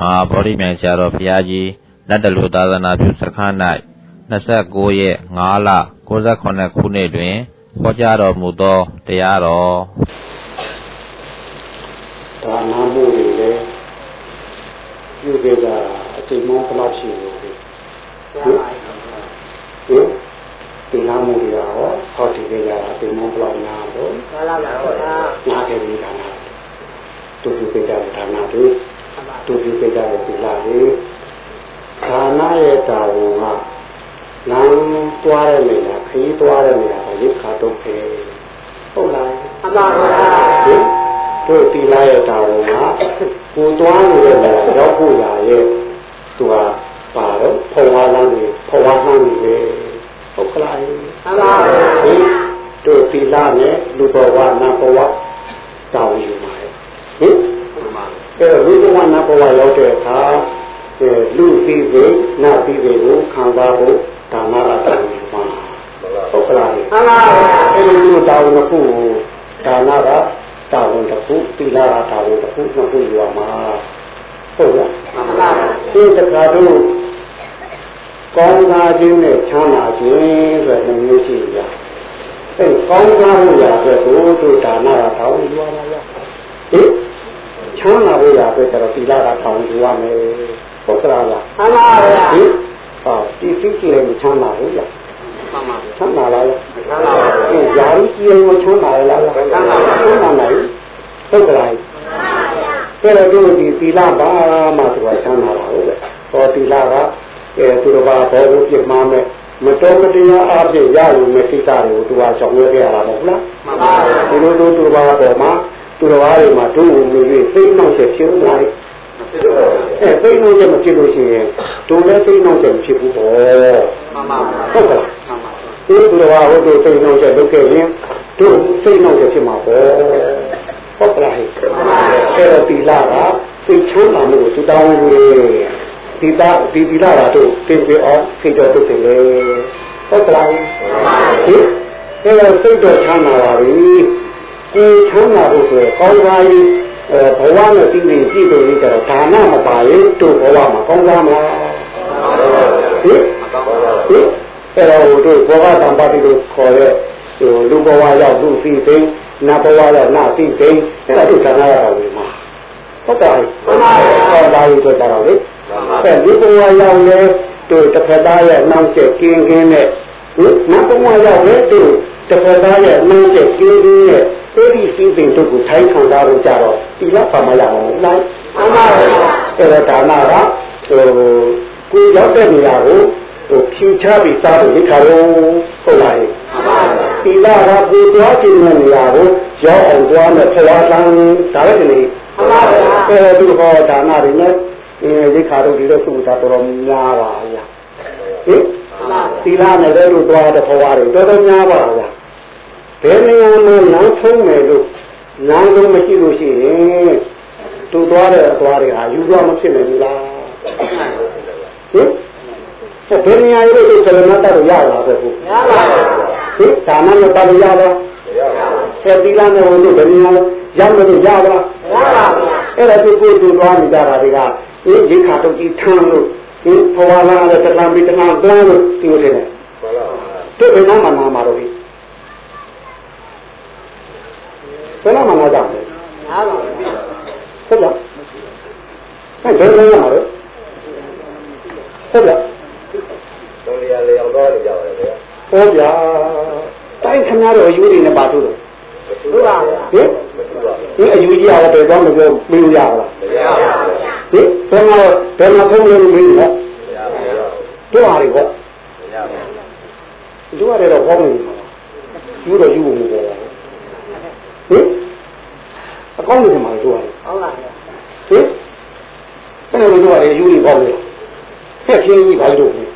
မဟာဗောဓိမြိုင်ဆရာတော်ဘုရားကြီးလက်တလူသာသနာပြုစခန်း၌29ရက်5လ68ခုနှစ်တွင်ဟောကြားတော်မူသောတရားတော်ဒါနာမှုတွေလည်းပြုခဲ့တာအချိန်မှဘယ်လောက်ရှိလို့လဲဟင်ဟင်ဒီနာမှုတွေရောဟောတည်ခဲ့ကြတာအချိန်မှဘယ်လောက်များလို့မှန်ပါပါနားခဲ့ပြီဒါနာတို့ပြုခဲ့ကြတဲ့ဒါနာတွေ တို့ပြုခဲ့ကြတဲ့ဒီလာတွေဒါနာရဲ့တာဝန်ကလမ်းတွားတဲ့နေရာခရီးတွားတဲ့နေရာကရိခါတော့ပဲဟုတ်လားအမှန်ပါဗျာတို့တီလာရဲ့တာဝန်ကကိုတွားနေတဲ့နေရာရောက်ဖို့ရရဲ့သူကပါတော့ဖဝါလမ်းတွေဖဝါလမ်းတွေပဲဟုတ်ကလားအမှန်ပါဗျာတို့တီလာနဲ့လူဘဝနာဘဝတာဝန်ယူပါရဲ့ဟင် အဲ့တော့လူဘဝနာဘဝရောက်တဲ့အခါလူပြီးပြီနတ်ပြီးပြီကိုခံစားဖို့ဒါနရတာကိုမှာဟုတ်ကလားမှန်ပါဗျာအဲ့ဒီလိုတာဝန်တစ်ခုကိုဒါနကတာဝန်တစ်ခုသီလကတာဝန်တစ်ခုနှစ်ခုယူရမှာဟုတ်လားမှန်ပါဒီတခါတော့ကောင်းစားခြင်းနဲ့ချမ်းသာခြင်းဆိုတဲ့မျိုးရှိကြအဲ့ကောင်းစားဖို့ရတဲ့ကိုတို့ဒါနကတာဝန်ယူရမှာရဟင် ချမ်းသာဖို့ရတဲ့ကျတော့သီလကတာဝန်ယူရမယ်ဟုတ်ကလားမှန်ပါဗျာဟင်ဟာဒီစိတ်ကြီးလည်းချမ်းသာဘူးဗျာမှန်ပါချမ်းသာလားချမ်းသာပါဘူး။ယာရုကြီးရောချမ်းသာလားချမ်းသာပါချမ်းသာနိုင်ဟုတ်ကလားအဲ့တော့ဒီဒီသီလဘာမှသူကချမ်းသာပါဘူးလေ။ဟောသီလကအဲသူတော်ဘာဘောကိုပြမှားမဲ့မတော်မတရားအဖြစ်ရယူမဲ့ကိစ္စတွေကိုသူကဆောင်ရွက်ခဲ့ရတာမဟုတ်လားမှန်ပါဘူးဒီလိုလိုသူတော်ဘာပေါ်မှာ သူတော်ဘာတွေမှာတို့ဝင်ပြီးစိတ်နှောင့်ချက်ဖြစ်လာတယ်အဲသိနှုံးချက်မဖြစ်လို့ရှိရင်ဒုလည်းသိနှုံးချက်မဖြစ်ဘူးပေါ့မှန်ပါဟုတ်ကဲ့မှန်ပါဒီလိုဟာဟုတ်တယ်သိနှုံးချက်လုပ်ခဲ့ရင်တို့သိနှုံးချက်ဖြစ်မှာပေါ့ဟုတ်ကဲ့အဲ့တော့ဒီလာကသိချိုးလာမှုကိုသူတောင်းလို့ဒီတာဒီဒီလာတော့တင်ပြအောင်သိတော့တုတ်တယ်လေဟုတ်ကဲ့ဟင်အဲ့တော့သိတော့ချမ်းသာပါပြီ ကိုချမ်းသာဖို့ဆိုကောင်းပါပြီအဲဘဝနဲ့ပြီးပြီးကြည့်လို့ကြတော့ဒါနမပါရင်တို့ဘဝမှာကောင်းစားမလားဟင်ဟင်အဲတော့တို့ဘဝတံပါတိလို့ခေါ်တဲ့ဟိုလူဘဝရောက်လူစီသိနတ်ဘဝရောက်နတ်စီသိအဲဒါတို့ဒါနရတာဝင်မှာဟုတ်တယ်မှန်ပါပါဟောဒါကြီးဆိုကြတော့လေအဲလူဘဝရောက်လေတို့တစ်ခါသားရဲ့နှောင့်ချက်ကင်းကင်းနဲ့ဟင်နတ်ဘဝရောက်လေတို့တစ်ခါသားရဲ့နှောင့်ချက်ကင်းကင်းနဲ့ အဲ့ဒီစီးစိမ်တို့ကိုထိုင်းခံစားလို့ကြတော့ဒီလောက်ပါမရအောင်လားမှန်ပါပါအဲ့တော့ဒါနကဟိုကိုရောက်တဲ့နေရာကိုဟိုဖြူချပြီးစားလို့ဒီခါတော့ဟုတ်လားမှန်ပါပါဒီလာကကိုသွားခြင်းတဲ့နေရာကိုရောက်အောင်သွားမယ်ဖွာလန်းဒါလည်းဒီနေ့မှန်ပါပါအဲ့ဒီဟောဒါနတွေနဲ့ဒီခါတော့ဒီလိုသုတာတော်တော်များပါဗျာဟင်သီလနဲ့တို့သွားတဲ့ဖွာတွေတော်တော်များပါဗျာ ဘယ်နေရာမှာလမ်းဆုံးမယ်လို့လမ်းဆုံးမရှိလို့ရှိရင်တူသွားတဲ့အသွားတွေဟာယူသွားမဖြစ်နိုင်ဘူးလားဟင်ဘယ်နေရာရေးလို့ဆလမတ်တော့ရလာပဲဟုတ်ရပါဘူးဟင်ဒါမှမပါလို့ရလားဆက်ပြီးလာမယ်လို့ဘယ်နေရာရောက်လို့ရလားရပါဘူးအဲ့ဒါသူကိုတူသွားနေကြတာတွေကဒီရေခါတော့ကြီးထမ်းလို့ဒီဘဝလာတဲ့တလမ်းပြီးတလမ်းသွားလို့ဒီလိုနေတယ်မှန်ပါဘူးသူဘယ်နာမှာနာမှာတော့ဒီ ဘယ်တော့မှမကြောက်ဘူးအားပါဟုတ်လားအဲ့ဘယ်လိုရမှာလဲဟုတ်လားတော်ရလေအောင်တော့ကြပါလေဗျာဟုတ်ဗျာတိုင်းခဏတော့အယူတွေနဲ့ပါထုတ်တယ်ဟုတ်ပါဗျာဟင်ဒီအယူကြီးရတယ်တော့မပြောမလို့ရပါလားမရပါဘူးဟင်ဘယ်မှာဘယ်မှာဖုံးလို့မင်းတော့မရပါဘူးတို့ဟာတွေပေါ့မရပါဘူးတို့ရတယ်တော့ဟောမနေဘူးယူတော့ယူဖို့မပေါ်ပါဘူး ဟင်အကောင်းနေမှာတို့ရတယ်ဟုတ်ပါဗျာဟင်အဲ့လိုတို့ရတယ်ယူနေပေါ့လေဆက်ချင်းကြီးပါလို့ဟင်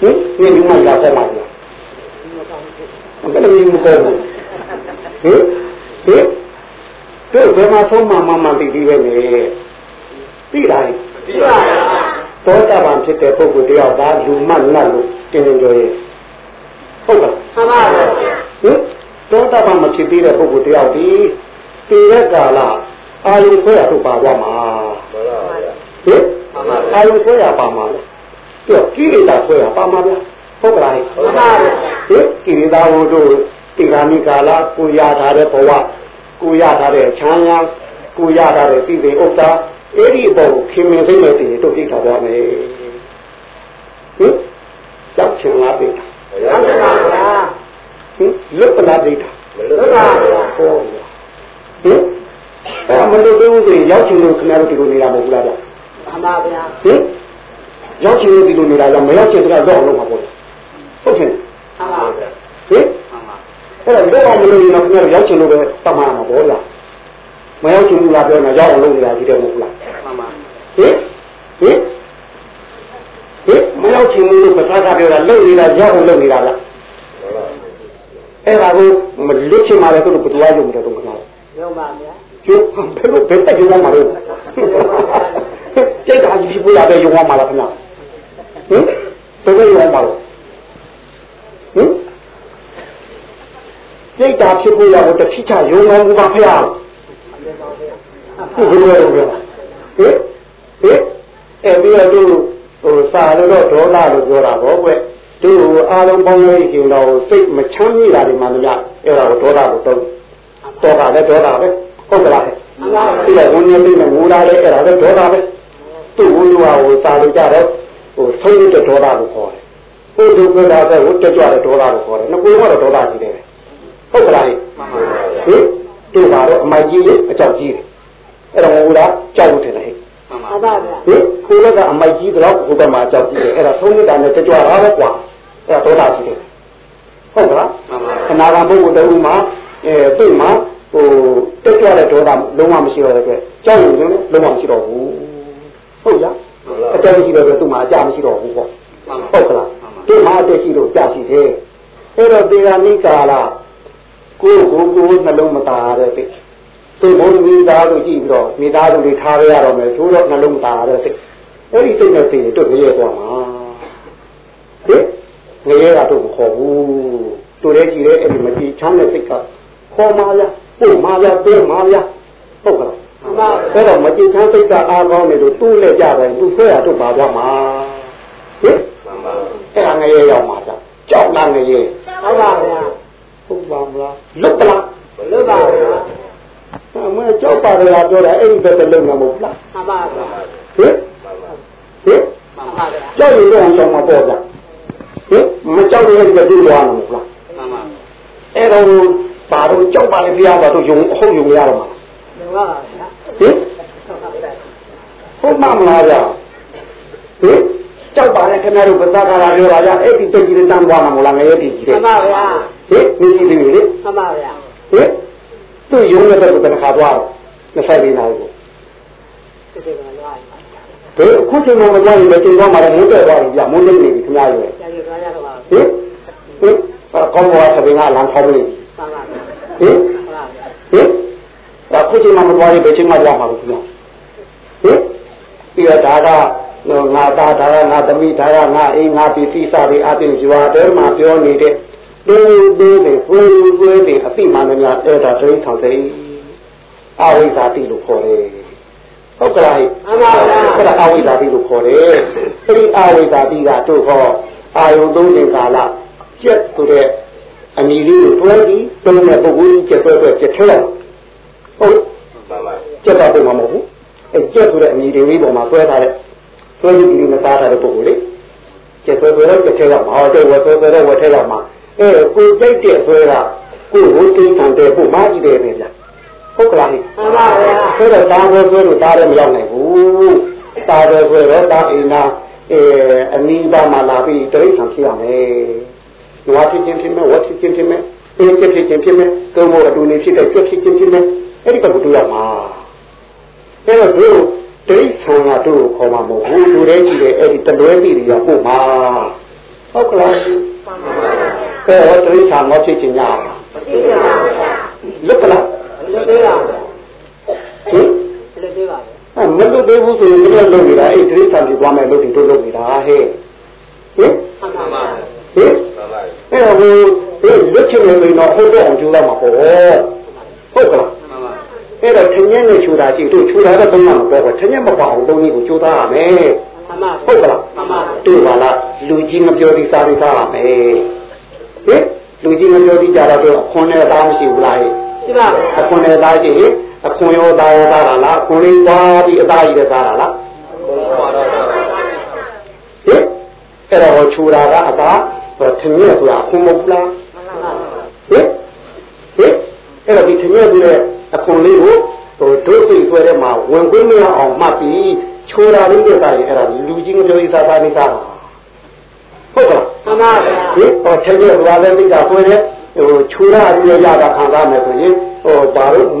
ဒီဒီမှာလာဆက်မှာဗျာဘယ်လိုမျိုးမပေါ်ဘူးဟင်ဟင်တို့ဘယ်မှာဆုံးမှမမှန်ပြီးပြီးပဲနေသိတိုင်းသိပါဗျာသောတာပန်ဖြစ်တဲ့ပုဂ္ဂိုလ်တယောက်ဒါလူမှတ်လတ်လို့တင်နေကြရဲ့ဟုတ်ကဲ့မှန်ပါဗျာဟင် သောတာပန်မဖြစ်သေးတဲ့ပုဂ္ဂိုလ်တယောက်ဒီတည်တဲ့ကာလအာယုခွဲရထုတ်ပါသွားမှာမှန်ပါဗျာအာယုဆွဲရပါမှာလေပြောကိလေသာဆွဲရပါမှာဗျာဟုတ်ကလားဟင်ကိလေသာဟိုတို့တိဂာမိကာလကိုရထားတဲ့ဘဝကိုရထားတဲ့ချမ်းသာကိုရထားတဲ့ပြည်ပဥစ္စာအဲ့ဒီဘုံခင်မင်းစိမ့်နဲ့တည်တို့ပြထားသွားမယ်ဟင်ကြောက်ချင်လားပြတာရမ်းပါဗျာ ဟင်လွတ်ပလားပြတာမလွတ်ဟုတ်ပါပါဘူးဗျာဟောဟင်အဲ့မလို့သေးဘူးဆိုရင်ရောက်ချင်လို့ခင်ဗျားတို့ဒီလိုနေတာမဟုတ်ဘူးလားဗျမှန်ပါဗျာဟင်ရောက်ချင်လို့ဒီလိုနေတာကြောင့်မရောက်ချင်တဲ့ကတော့လုံးမှာပေါ့ဟုတ်ကဲ့မှန်ပါဗျာဟင်အဲ့တော့လောကမလို့ရင်တော့ခင်ဗျားတို့ရောက်ချင်လို့ပဲတတ်မှာမှာပေါ့လားမရောက်ချင်ဘူးလားပြောနေရောက်အောင်လုပ်နေတာကြီးတယ်မဟုတ်လားမှန်ပါဟင်ဟင်ဟင်မရောက်ချင်ဘူးလို့ပစာကပြောတာလုပ်နေတာရောက်အောင်လုပ်နေတာလား အဲ့ဒါကိုမလွတ်ချင်ပါလေတို့ဘယ်သူအား用တယ်တော့ခင်ဗျားရုံပါဗျာကျိုးဘယ်လိုဘယ်တက်ကြမှာလဲစိတ်ဓာတ်ကြီးပြလာတဲ့ယုံမှာလားခင်ဗျာဟင်ဘယ်လိုယုံမှာလဲဟင်စိတ်ဓာတ်ဖြစ်ဖို့ရတော့တစ်ဖြစ်ချယုံမှာဘူးပါဖေရဟုတ်ကဲ့ဟုတ်ကဲ့ဟင်ဟင်အဲ့ဒီတော့ဟိုစာရတော့ဒေါသလို့ပြောတာပေါ့ကွ သူအားလုံးပေါင်းလို့ရှင်တော့စိတ်မချမ်းမြေ့တာတွေမှမရအဲ့ဒါကိုဒေါသကိုသုံးဒေါသလည်းဒေါသပဲဟုတ်ကလားမှန်ပါဒီကဝန်နေပြီးငိုတာလေအဲ့ဒါလည်းဒေါသပဲသူ့ဝန်လူဟာဟိုစာလို့ကြတော့ဟိုဆုံးရတဲ့ဒေါသကိုခေါ်တယ်ဟိုဒုက္ခတာပဲဟိုတက်ကြတဲ့ဒေါသကိုခေါ်တယ်ငကိုကတော့ဒေါသကြီးတယ်ဟုတ်ကလားဟင်သူ့ဘာတော့အမိုက်ကြီးလေအကြောက်ကြီးတယ်အဲ့တော့ငိုတာကြောက်လို့ထင်တယ်ဟဲ့မှန်ပါဗျာဟင်ကိုယ်ကအမိုက်ကြီးတော့ဟိုဘက်မှာအကြောက်ကြီးတယ်အဲ့ဒါဆုံးရတာနဲ့တက်ကြတာပဲကွာ အဲ့ဒါဒေါသကြီးတယ်ဟုတ်ကလားခနာကပုဂ္ဂိုလ်တူမှာအဲသူ့မှာဟိုတက်ကြတဲ့ဒေါသလုံးဝမရှိတော့တဲ့အတွက်ကြောက်ရင်လည်းလုံးဝမရှိတော့ဘူးဟုတ်လားအတက်မရှိတော့တဲ့သူ့မှာအကြမရှိတော့ဘူးပေါ့ဟုတ်ကလားသူ့မှာအတက်ရှိတော့ကြာရှိတယ်အဲ့တော့တေဂာနိကာလာကိုယ်ကိုယ်ကိုယ်နှလုံးမသားရတဲ့စိတ်သူဘုံမိသားစုကြည့်ပြီးတော့မိသားစုတွေထားရရတော့မယ်သို့တော့နှလုံးသားရတဲ့စိတ်အဲ့ဒီစိတ်နဲ့သိရင်တို့ရဲသွားမှာဟ ငရဲတာတို့မခေါ်ဘူးတို့လည်းကြည်လည်းအဲ့ဒီမကြည်ချမ်းတဲ့စိတ်ကခေါ်မှာဗျာပို့မှာဗျာတွဲမှာဗျာဟုတ်ကဲ့အဲ့တော့မကြည်ချမ်းစိတ်ကအားကောင်းနေလို့သူ့လက်ကြတယ်သူ့ဆွဲရတို့ပါကြမှာဟင်အဲ့ဒါငရဲရောက်မှာဗျာကြောက်လားငရဲဟုတ်ပါဗျာဟုတ်ပါမလားလွတ်လားလွတ်ပါဗျာအမေကြောက်ပါလေလားပြောတာအဲ့ဒီဘက်ကလုံးမှာမဟုတ်လားမှန်ပါဗျာဟင်ဟင်မှန်ပါဗျာကြောက်ရင်တော့အောင်ဆောင်မှာပေါ့ဗျာ ဟင်မကြောက်ရင်လည်းတူသွားမှာမဟုတ်လားမှန်ပါအဲ့တော့ဘာလို့ကြောက်ပါလဲပြရပါတော့ယုံအဟုတ်ယုံရတော့မှာလွတ်ပါဗျာဟင်ဟုတ်မှမလားဗျဟင်ကြောက်ပါလေခင်ဗျားတို့ပသကာရာပြောတာကြအဲ့ဒီတက်ကြီးတန်းသွားမှာမလားငရဲတည်ကြီးမှတဲ့န်ပါဗျာဟင်မြည်ကြီးတယ်လေမှန်ပါဗျာဟင်သူ့ယုံတဲ့ဘက်ကတခါသွားတော့24နာရီကိုဒီကိစ္စကလွားပါ ဘယ်အခုချိန်မှမကြရင်ပဲချိန်သွားမှလည်းမွန်းတဲ့သွားရင်ပြမွန်းနေနေပြီခင်ဗျားရဲ့ကြာကြီးသွားရတော့ပါဟင်ဟင်အကောင်းဘောဆပင်ကလမ်းထောင်းနေမှန်ပါဗျာဟင်မှန်ပါဗျာဟင်အခုချိန်မှမသွားရင်ဘယ်ချိန်မှသွားမှာလို့ခင်ဗျာဟင်ပြီးတော့ဒါကငါသားဒါကငါသမီးဒါကငါအိမ်ငါပစ္စည်းစားပြီးအပြင်ရွာတဲမှာပြောနေတဲ့တင်းတင်းနဲ့ဖွေးဖွေးနဲ့အပိမာနများအဲ့ဒါဒိဋ္ဌထောင်သိအဝိဇ္ဇာတိလို့ခေါ်တယ် ဟုတ်ကလားမှန်ပါဗျာအဲ့ဒါအဝိဇ္ဇာတိလို့ခေါ်တယ်အဲ့ဒီအဝိဇ္ဇာတိကတို့ဟောအာယုံသုံးခြင်းကာလကျက်ဆိုတဲ့အမည်လေးကိုတွဲပြီးသုံးတဲ့ပုဂ္ဂိုလ်ကြီးကျက်တွဲတွဲကျက်ထဲလိုက်ဟုတ်မှန်ပါကျက်တော့ပုံမှာမဟုတ်ဘူးအဲကျက်ဆိုတဲ့အမည်လေးပုံမှာတွဲထားတဲ့တွဲပြီးဒီမစားထားတဲ့ပုဂ္ဂိုလ်လေးကျက်တွဲတွဲတော့ကျက်ထဲရောက်မှာဟောတဲ့ဝက်တွဲတွဲတော့ဝက်ထဲရောက်မှာအဲကိုကြိုက်တဲ့ဆွဲကကိုဟိုတင်းထန်တဲ့ပုံမှာကြည့်တယ်ပဲဗျာ ဟုတ်ကလားဟိမှန်ပါဗျာဆိုတော့တာဆွဲဆွဲလို့တားလည်းမရောက်နိုင်ဘူးတာဆွဲဆွဲတော့တာအိနာအဲအနီးပါးမှာလာပြီးတိရစ္ဆာန်ဖြစ်ရမယ်နွားဖြစ်ခြင်းဖြစ်မယ်ဝက်ဖြစ်ခြင်းဖြစ်မယ်အင်းဖြစ်ခြင်းဖြစ်မယ်သုံးဖို့အတူနေဖြစ်တဲ့ကျွတ်ဖြစ်ခြင်းဖြစ်မယ်အဲ့ဒီဘက်ကိုတွေ့ရမှာအဲ့တော့တို့တိရစ္ဆာန်ကတို့ကိုခေါ်မှာမဟုတ်ဘူးလူတွေကြည့်တယ်အဲ့ဒီတလွဲတိတွေကပို့မှာဟုတ်ကလားအဲ့တော့တိရစ္ဆာန်တော့ဖြစ်ခြင်းညာလွတ်ကလား လွတ်သေးပါဗျာဟင်လွတ်သေးပါဗျာအဲ့မလွတ်သေးဘူးဆိုရင်လည်းလုပ်နေတာအဲ့ဒီတိရစ္ဆာန်တွေသွားမယ်လို့ဒီတို့လုပ်နေတာဟဲ့ဟင်မှန်ပါဗျာဟင်မှန်ပါအဲ့တော့ဟိုဒီလွတ်ချင်နေလို့တော့ဟုတ်တော့အောင်ကြိုးရမှာပေါ့ဟုတ်ကလားမှန်ပါအဲ့တော့ထင်းညက်နဲ့ချူတာကြည့်တို့ချူတာတော့သုံးမှာမပေါ့ကွာထင်းညက်မပေါ့အောင်သုံးနည်းကိုကြိုးစားရမယ်မှန်မှန်ပါဟုတ်ကလားမှန်ပါတို့ပါလားလူကြီးမပြောသေးစားသေးစားပါမယ်ဟင်လူကြီးမပြောသေးကြတော့တို့အခွန်နဲ့သားမရှိဘူးလားဟဲ့ ရှိပါအခွန်နဲ့သားရှိရင်အခွန်ရောသားရောသားတာလားအခွန်လေးသွားပြီးအသားကြီးနဲ့သားတာလားဘုရားတော်တော်ဟင်အဲ့တော့ချူတာကအသာဟိုထင်ရဆိုတာအခွန်မဟုတ်ဘူးလားမှန်ပါဟင်ဟင်အဲ့တော့ဒီထင်ရပြီးတဲ့အခွန်လေးကိုဟိုဒုစိတ်ဆွဲထဲမှာဝင်ခွင့်မရအောင်မှတ်ပြီးချူတာလေးနဲ့သားရင်အဲ့ဒါလူကြီးမပြောသေးစားသားနေသားတာဟုတ်ကလားမှန်ပါဗျာဟင်ဟောထက်တဲ့ဘာလဲမိတာဆွဲတဲ့ ဟိုချူရအရရတာခံစားမယ်ဆိုရင်ဟိုဘာလို့မ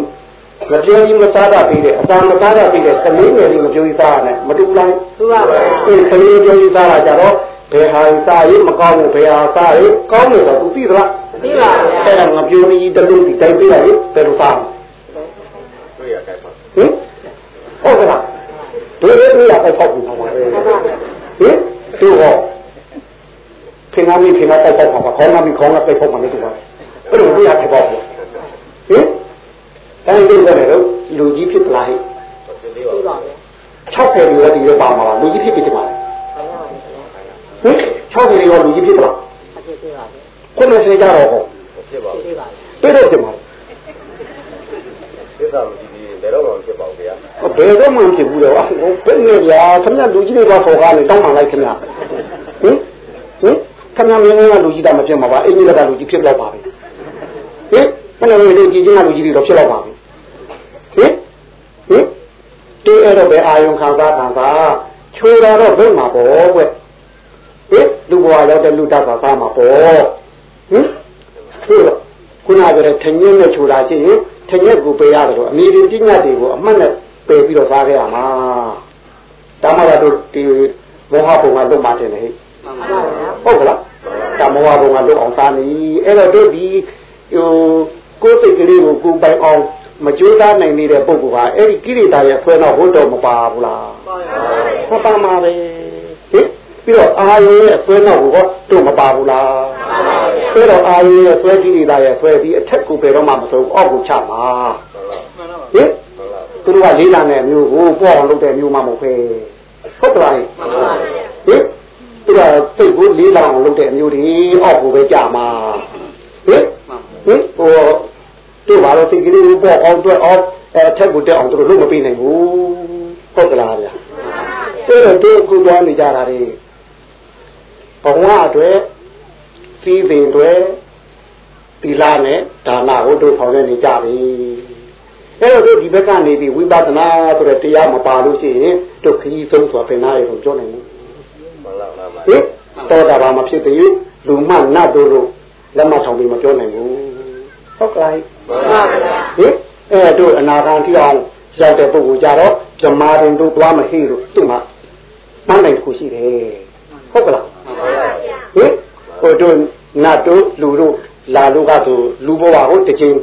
ပြောကြီးမစားတာပြီးတဲ့အသာမစားတာပြီးတဲ့ကလေးငယ်လေးမပြောကြီးစားရတယ်မတူလားသူပါဗျာအဲကလေးပြောကြီးစားတာကြတော့ဘယ်ဟာစားရင်မကောင်းဘူးဘယ်ဟာစားရင်ကောင်းတယ်တော့သူသိသလားသိပါဗျာအဲ့ဒါငါပြောကြီးတလုံးဒီတိုင်းပြရရင်ဘယ်လိုစားတွေ့ရတဲ့ပါဟင်ဟုတ်ကဲ့တို့လည်းတွေ့ရပဲပေါ့ဘူးပါပဲဟင်သူဟောခင်ဗျားမိခင်ဗျားတိုက်ပေါ့ပါခေါင်းမမိခေါင်းကတိုက်ပေါ့ပါလေတူပါ အဲ့လိုတွေ့ရတဲ့ပေါ့ဟင်အဲ့ဒီလိုလည်းလူကြီးဖြစ်လာဟဲ့ဖြစ်သေးသိပါပါဗျာ60လူလည်းဒီလိုပါမှာလူကြီးဖြစ်ဖြစ်ပါဟင်60လူရောလူကြီးဖြစ်ပါအဖြစ်သိပါဗျာခုနကကြတော့ဟောဖြစ်ပါသိဘူးပါဗျာတွေ့တော့ဖြစ်မှာသစ္စာမရှိသေးဘယ်တော့မှဖြစ်ပါဘူးဗျာဘယ်တော့မှမဖြစ်ဘူးတော့ဟိုဘယ်နဲ့ဗျာခင်ဗျလူကြီးတွေပါပေါ်ကားနေတောင်းမှလိုက်ခင်ဗျဟင်ဟင်ခင်ဗျမင်းကလူကြီးတာမဖြစ်မှာပါအင်းကြီးကလူကြီးဖြစ်တော့ပါပဲ ဟင်ဘယ်နဲ့လူကြီးချင်းကလူကြီးတွေတော့ဖြစ်တော့ပါပြီဟင်ဟင်တေးအဲ့တော့ပဲအာယုံခံစားခံစားချိုးတာတော့ဘယ်မှာပေါ့ကွဟင်လူဘဝရောက်တဲ့လူတတ်ပါသားမှာပေါ့ဟင်ဟုတ်လားခုနကပြောတဲ့ထင်းရင်းနဲ့ချိုးတာရှိရင်ထင်းရက်ကိုပေးရတယ်လို့အမိရင်ပညာတွေကိုအမှတ်နဲ့ပယ်ပြီးတော့စားခဲ့ရမှာဒါမှတော့ဒီမောဟဘုံကလွတ်မှတင်တယ်ဟဲ့မှန်ပါဗျာဟုတ်ကလားဒါမောဟဘုံကလွတ်အောင်စားနေအဲ့တော့တို့ဒီ ဟိုကိုယ်စိတ်ကလေးကိုကိုယ်ပိုင်အောင်မကြိုးစားနိုင်နေတဲ့ပုဂ္ဂိုလ်ဟာအဲ့ဒီကိရိတာရဲ့ဆွဲတော့ဟုတ်တော့မပါဘူးလားပါဗျာမပါမှာပဲဟင်ပြီးတော့အာယုရဲ့ဆွဲတော့ကိုတို့မပါဘူးလားဆွဲတော့အာယုရဲ့ဆွဲကိရိတာရဲ့ဆွဲပြီးအထက်ကိုဘယ်တော့မှမဆုံးအောက်ကိုချမှာဟင်သူတို့ကလေးလာတဲ့မျိုးကိုပေါ့အောင်လုပ်တဲ့မျိုးမှမဟုတ်ပဲဟုတ်ကလားဟင်သူကစိတ်ကိုလေးလာအောင်လုပ်တဲ့မျိုးတွေအောက်ကိုပဲကြမှာဟင် ဟင်ဟိုတို့ဘာလို့စိတ်ကလေးကိုပေါ့အောင်တွေ့အောင်အဲအထက်ကိုတက်အောင်သူတို့လုပ်မပေးနိုင်ဘူးဟုတ်ကလားဗျာအဲ့တော့တို့အခုသွားနေကြတာတွေဘဝအတွက်စီးပင်တွေသီလနဲ့ဒါနကိုတို့ဆောင်နေကြပြီအဲ့တော့တို့ဒီဘက်ကနေပြီးဝိပဿနာဆိုတဲ့တရားမပါလို့ရှိရင်တို့ခကြီးဆုံးဆိုတာပင်နာရေကိုပြောနိုင်ဘူးမှန်လားမှန်ပါဟင်သောတာပန်မဖြစ်သေးဘူးလူမနတ်တို့လို့လက်မထောင်ပြီးမပြောနိုင်ဘူး ဟုတ်ကဲ့မှန်ပါဗျာဟင်အဲ့တို့အနာဂံတိအောင်ရောက်တဲ့ပုဂ္ဂိုလ်ကြတော့ဇမာရင်တို့သွားမဟိလို့သူ့မှာမှန်းနိုင်ခုရှိတယ်ဟုတ်ကလားမှန်ပါဗျာဟင်ဟိုတို့နတ်တို့လူတို့လာလို့ကဆိုလူဘဝကိုတစ်ချိန်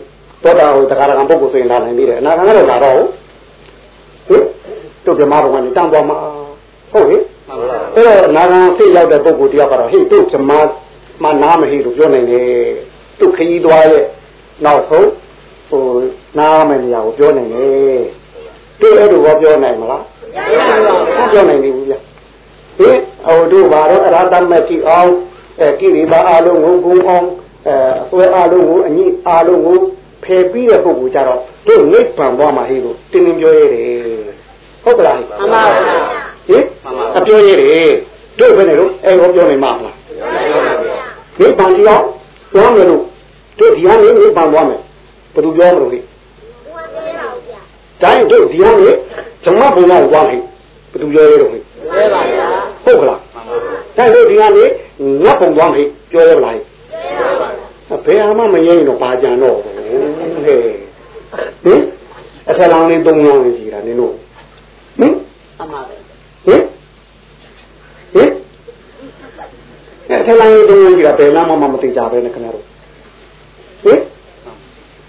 သောတာဟိုတရားကံပုဂ္ဂိုလ်ဆိုရင်လာနိုင်ပြီတဲ့အနာဂံကတော့လာတော့ဟင်တို့ဇမာဘုံကနေတန်ပေါ်မှာဟုတ်ဟင်မှန်ပါအဲ့တော့နာဂံစိတ်ရောက်တဲ့ပုဂ္ဂိုလ်တယောက်ကတော့ဟေ့တို့ဇမာမနာမဟိလို့ပြောနိုင်တယ်သူခရီးသွားရဲ့ နောက်ဆုံးဟိုနားမယ်နေရာကိုပြောနိုင်တယ်တို့အဲ့လိုဘောပြောနိုင်မလားမပြောနိုင်ဘူးဗျဟင်ဟိုတို့ဘာတော့အရဟတမတိအောင်အဲကိရိပါအလုံးကိုဂုံအောင်အဲအစွဲအလုံးကိုအညိအလုံးကိုဖယ်ပြီးတဲ့ပုဂ္ဂိုလ်ကြတော့တို့နိဗ္ဗာန်သွားမှာဟေ့လို့တင်းတင်းပြောရတယ်ဟုတ်ကလားဟင်မှန်ပါဗျာဟင်အပြောရတယ်တို့ဘယ်နဲ့လို့အဲဟောပြောနေမှာမလားနိဗ္ဗာန်တရားသွားမယ်လို့ တို့ဒီကနေနိဗ္ဗာန်သွားမယ်ဘယ်သူပြောမလို့လဲတိုင်းတို့ဒီကနေဓမ္မဘုံကသွားမယ်ဘယ်သူပြောရတော့လဲလဲပါဗျာဟုတ်ကလားတိုင်းတို့ဒီကနေငတ်ဘုံသွားမယ်ပြောရမလားဘယ်ဟာမှမရင်တော့ပါကြံတော့ဘူးဟဲ့ဟင်အထက်လောင်းလေး၃လောင်းလေးရှိတာနင်တို့ဟင်အမှန်ပဲဟင်ဟင်အဲထလိုင်းတုံးကြီးကဘယ်မှမမသိကြပဲနဲ့ခင်ဗျားတို့ ဟင်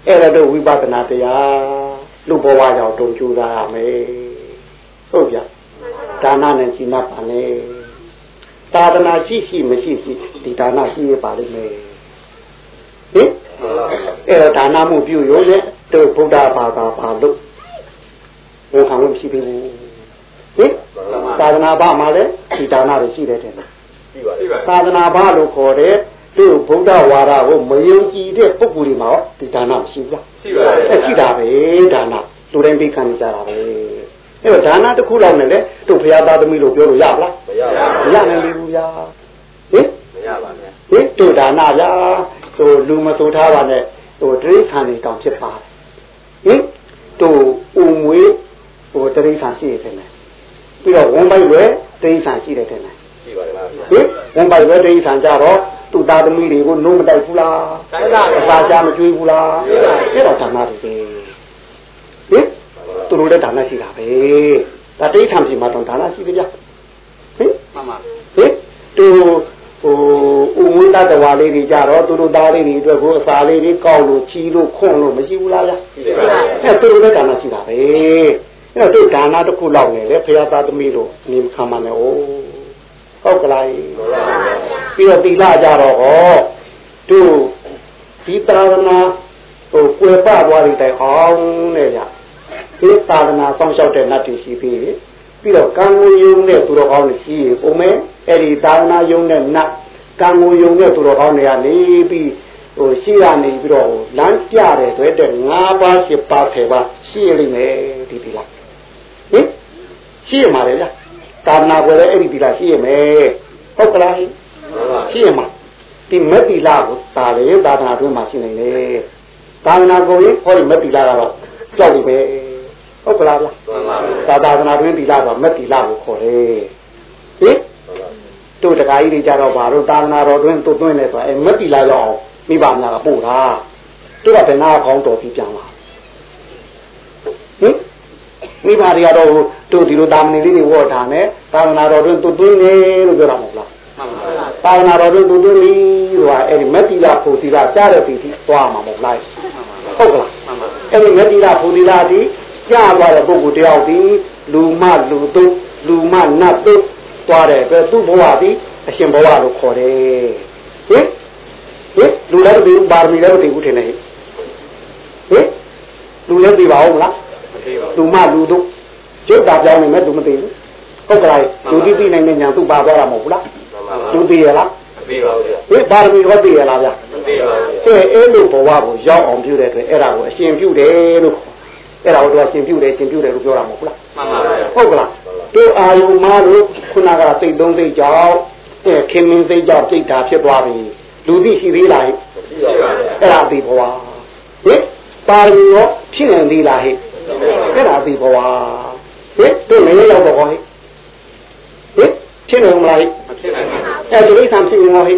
အဲ့ဒါတော့ဝိပဿနာတရားလူဘဝကြောင့်တုံကျူတာရမယ်ဟုတ်ပြဒါနနဲ့ជីနပါလေသာသနာရှိရှိမရှိရှိဒီဒါနရှိရပါလိမ့်မယ်ဟင်အဲ့တော့ဒါနမှုပြုရုံနဲ့တို့ဗုဒ္ဓဘာသာပါလို့ဘုရားဝင်ရှိပြီဟဟင်သာသနာ့ဘာမှာလည်းဒီဒါနတွေရှိတယ်တဲ့ရှိပါရှိပါသာသနာ့ဘာလို့ခေါ်တယ် သူဗုဒ္ဓဝါဒကိုမယုံကြည်တဲ့ပုဂ္ဂိုလ်တွေမှာဒီဒါနမရှိဘူးလားရှိပါအဲ့ရှိတာပဲဒါနလူတိုင်းသိခံကြတာပဲအဲ့တော့ဒါနတစ်ခုလောက်နဲ့လေတို့ဘုရားသားသမီးလို့ပြောလို့ရပါလားမရပါမရနိုင်ဘူးဗျာဟင်မရပါနဲ့ဟင်တို့ဒါနဗျာဟိုလူမဆိုထားပါနဲ့ဟိုတိရစ္ဆာန်တွေတောင်ဖြစ်ပါတယ်ဟင်တို့ဥမွေဟိုတိရစ္ဆာန်ရှိရတယ်နဲ့ပြီးတော့ဝန်ပိုက်လွယ်တိရစ္ဆာန်ရှိတယ်တဲ့နဲ့ရှိပါလားဟင်ဝန်ပိုက်လွယ်တိရစ္ဆာန်ကြတော့ သူ့သားသမီးတွေကိုနိုးမတိုက်ဘူးလားတိုက်ပါဗျာအစာချမကျွေးဘူးလားအဲ့တော့ဒါနတွေပဲဟင်သူတို့လည်းဒါနရှိတာပဲဒါတိရစ္ဆာန်ပြင်မှာတော့ဒါနရှိကြဗျာဟင်မှန်ပါဟင်သူဟိုဥမွေးတတဝါလေးတွေကြတော့သူတို့သားလေးတွေအတွက်ကိုအစာလေးတွေကောက်လို့ချီလို့ခွန့်လို့မရှိဘူးလားဗျာရှိပါလားအဲသူတို့လည်းဒါနရှိတာပဲအဲ့တော့သူဒါနတစ်ခုလောက်နေလေဘုရားသားသမီးတို့နေမခံပါနဲ့ဩ ဟုတ်ကလားမှန်ပါဗျာပြီးတော့တိလာကြတော့ဟောသူဒီသာသနာဟိုကွယ်ပသွားတဲ့တိုင်အောင်နဲ့ဗျဒီသာသနာစောင့်ရှောက်တဲ့နတ်တွေရှိပြီပြီးတော့ကံကိုယုံတဲ့သူတော်ကောင်းတွေရှိပုံမဲ့အဲ့ဒီသာသနာယုံတဲ့နတ်ကံကိုယုံတဲ့သူတော်ကောင်းတွေကနေပြီးဟိုရှိရနေပြီးတော့လမ်းပြတယ်ဆိုတဲ့၅ပါး၈ပါးထဲပါရှိရလိမ့်မယ်ဒီဒီလားဟင်ရှိရမှာလေဗျ သာသနာကွယ်လည်းအဲ့ဒီဒီလားရှိရမယ်ဟုတ်ကလားဟင်မှန်ပါရှိရမှာဒီမက်တီလာကိုဒါလည်းသာသနာတွင်းမှာရှိနေလေသာသနာကိုရင်ဟောဒီမက်တီလာကတော့ကြောက်ပြီပဲဟုတ်ကလားဗျမှန်ပါသာသာသနာတွင်းတီလာဆိုမက်တီလာကိုခေါ်တယ်ဟင်မှန်ပါတို့တခါကြီးတွေကြတော့ဘာလို့သာသနာတော်တွင်းတို့တွင်းနေဆိုအဲမက်တီလာရောက်အောင်မိဘများကပို့တာတို့ကဘယ်နာကောင်းတော်ပြီးပြန်လာဟင် မိဘတွေကတော့တို့ဒီလိုတာမဏေလေးတွေဝေါ်ထားနဲ့သာသနာတော်တွင်းတို့တွင်းနေလို့ပြောတာမဟုတ်လားမှန်ပါသာသနာတော်တို့သူတို့နီးဆိုတာအဲ့ဒီမက်တိလာဖူတိလာကြားတဲ့ပြည်တိသွားမှာမဟုတ်လားဟုတ်ကလားမှန်ပါအဲ့ဒီမက်တိလာဖူတိလာဒီကြားသွားတဲ့ပုဂ္ဂိုလ်တယောက်ဒီလူမလူတုလူမနတ်တုသွားတဲ့အတွက်သူ့ဘဝဒီအရှင်ဘဝလို့ခေါ်တယ်ဟင်ဟင်လူလည်းမသိဘူးပါရမီလည်းမသိဘူးထင်တယ်ဟင်လူလည်းသိပါဦးမလားမ သိပါလူမလူတုကျုပ်တာပြောင်းနေမဲ့သူမသိဘူးဟုတ်ကလားလူသိသိနိုင်တဲ့ညာသူပါသွားတာမဟုတ်ဘူးလားမှန်ပါလူသိရလားမသိပါဘူးဗျာဟေးပါရမီဟောသိရလားဗျာမသိပါဘူးဗျာအဲအဲ့လိုဘဝကိုရောက်အောင်ပြုတဲ့အတွက်အဲ့ဒါကိုအရှင်ပြုတယ်လို့အဲ့ဒါကိုသူကရှင်ပြုတယ်ရှင်ပြုတယ်လို့ပြောတာမဟုတ်လားမှန်ပါဗျာဟုတ်ကလားတို့အာယုမာလို့ခုနကစိတ်သုံးစိတ်ကြောင့်အဲခင်မင်းစိတ်ကြောင့်စိတ်ဓာဖြစ်သွားပြီလူသိရှိသေးလားဟဲ့မရှိပါဘူးဗျာအဲ့ဒါသိဘဝဟင်ပါရမီရောဖြစ်နေသေးလားဟဲ့ အဲ့ဒါသိဘဝဟင်တို့လည်းရောက်တော့ဟဲ့ဟင်ဖြစ်နေမလားဟဲ့မဖြစ်နိုင်ပါဘူးအဲ့ဒီအိဆံဖြစ်နေရောဟဲ့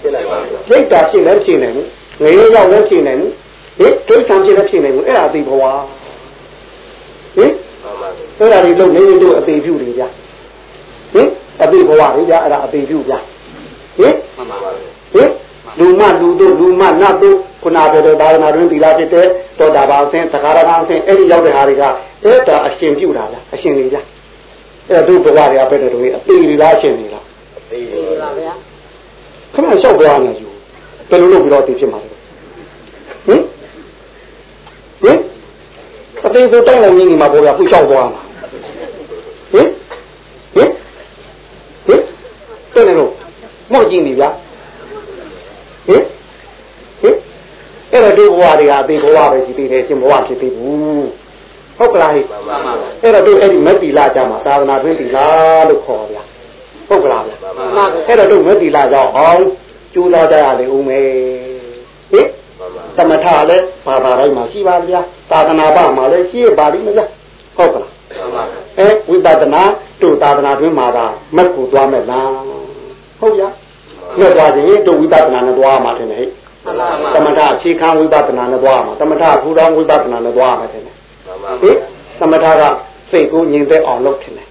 ဖြစ်နိုင်ပါဗျာစိတ်ဓာတ်ဖြစ်လည်းဖြစ်နေဘူးငရေရောက်လည်းဖြစ်နေဘူးဟင်ဒုက္ခဖြစ်လည်းဖြစ်နေဘူးအဲ့ဒါသိဘဝဟင်မှန်ပါဗျာအဲ့ဒါတွေလုံးနေနေတို့အသေးပြုတွေဗျဟင်အသေးဘဝတွေဗျအဲ့ဒါအသေးပြုဗျဟင်မှန်ပါမှန်ပါပါဗျာဟင်လူမလူတို့လူမနတ်တို့ ခုနပြောတဲ့ဒါရဏတွင်သီလဖြစ်တဲ့သောတာပန်အဆင့်သက္ကာရဏအဆင့်အဲ့ဒီရောက်တဲ့ဟာတွေကအဲ့ဒါအရှင်ပြုတာဗျအရှင်တွေဗျအဲ့တို့ဘဝတွေကပဲတဲ့တို့အသေးတွေလားအရှင်တွေလားအသိသိပါပါဗျာဗျာခဏလျှောက်သွားနေယူဘယ်လိုလုပ်ပြီးတော့အသေးဖြစ်မှာလဲဟင်ဟင်အသေးဆိုတောင်းလိုက်နေနေမှာပေါ်ရပူလျှောက်သွားမှာဟင်ဟင်ဟင်တဲ့နေလို့မော့ကြည့်နေဗျာဟင်ဟင်အဲ့ တော့ဒီဘဝတွေဟာဒီဘဝပဲရှိသေးတယ်ရှင်ဘဝဖြစ်သေးဘူးဟုတ်ကလားဟိမှန်ပါဗျာအဲ့တော့တို့အဲ့ဒီမက်တီလာကြမှာသာသနာတွင်တီလာလို့ခေါ်ဗျာဟုတ်ကလားဗျာမှန်ပါမှန်ဗျာပါအဲ့တော့တို့မက်တီလာကြောင့်အောင်ကျိုးလာကြရလေဦးမယ်ဟင်မှန်ပါသမထလည်းဘာသာတိုင်းမှာရှိပါဗျာသာသနာ့ဘာမှာလည်းရှိရပါလိမ့်မယ်ဗျာဟုတ်ကလားမှန်ပါဗျာအဲဝိပဿနာတို့သာသနာတွင်မှာသာမက်ကိုသွားမယ်လားဟုတ်ဗျာမြတ်သွားခြင်းတို့ဝိပဿနာနဲ့သွားမှာတယ်ဟဲ့မှန်ပါမှန် သမထအခြေခံဝိပဿနာနဲ့သွားမှာသမထထူထောင်ဝိပဿနာနဲ့သွားမှာတယ်မှန်ပါဟင်သမထကစိတ်ကိုငြိမ်သက်အောင်လုပ်တယ်ဟင်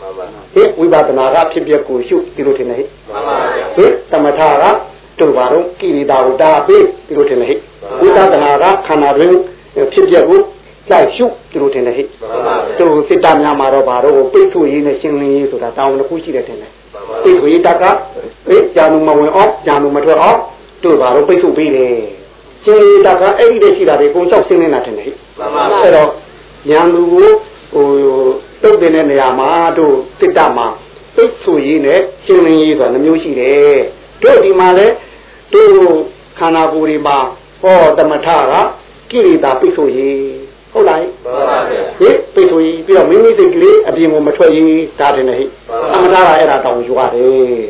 မှန်ပါဟင်ဝိပဿနာကဖြစ်ပျက်ကိုရှုဒီလိုထင်တယ်ဟဲ့မှန်ပါဗျာဟင်သမထကတို့ဘာတော့ကိရိတာကိုတာပေးဒီလိုထင်တယ်ဟဲ့ဝိပဿနာကခန္ဓာတွင်ဖြစ်ပျက်ကိုလိုက်ရှုဒီလိုထင်တယ်ဟဲ့မှန်ပါဗျာတို့စိတ္တများမှာတော့ဘာတော့ပိတ်ဆို့ရေးနဲ့ရှင်းလင်းရေးဆိုတာတောင်းတစ်ခုရှိတယ်ထင်တယ်မှန်ပါပိတ်ဆို့ရေးတက်ကအေးဂျာနုမဝင်အောင်ဂျာနုမထွက်အောင် တို့ဘာတော့ပိတ်ဆို့ပေးတယ်ရှင်းလင်းရေးတက်ကအဲ့ဒီတည်းရှိတာတွေအကုန်ချောက်ရှင်းနေတာထင်တယ်ဟဲ့မှန်ပါအဲ့တော့ဉာဏ်သူကိုဟိုတုတ်တင်တဲ့နေရာမှာတို့တစ်တမှာသိဆူရေးနဲ့ရှင်းလင်းရေးဆိုတာနှမျိုးရှိတယ်တို့ဒီမှာလဲတို့ခန္ဓာကိုယ်တွေမှာဟောတမထကကိရိတာပိတ်ဆိုရေးဟုတ်လားမှန်ပါဗျာဟိပိတ်ဆိုရေးပြီးတော့မိမိစိတ်ကလေးအပြင်ကိုမထွက်ရေးဒါတင်နေဟိတမထကအဲ့ဒါတောင်းယူရတယ်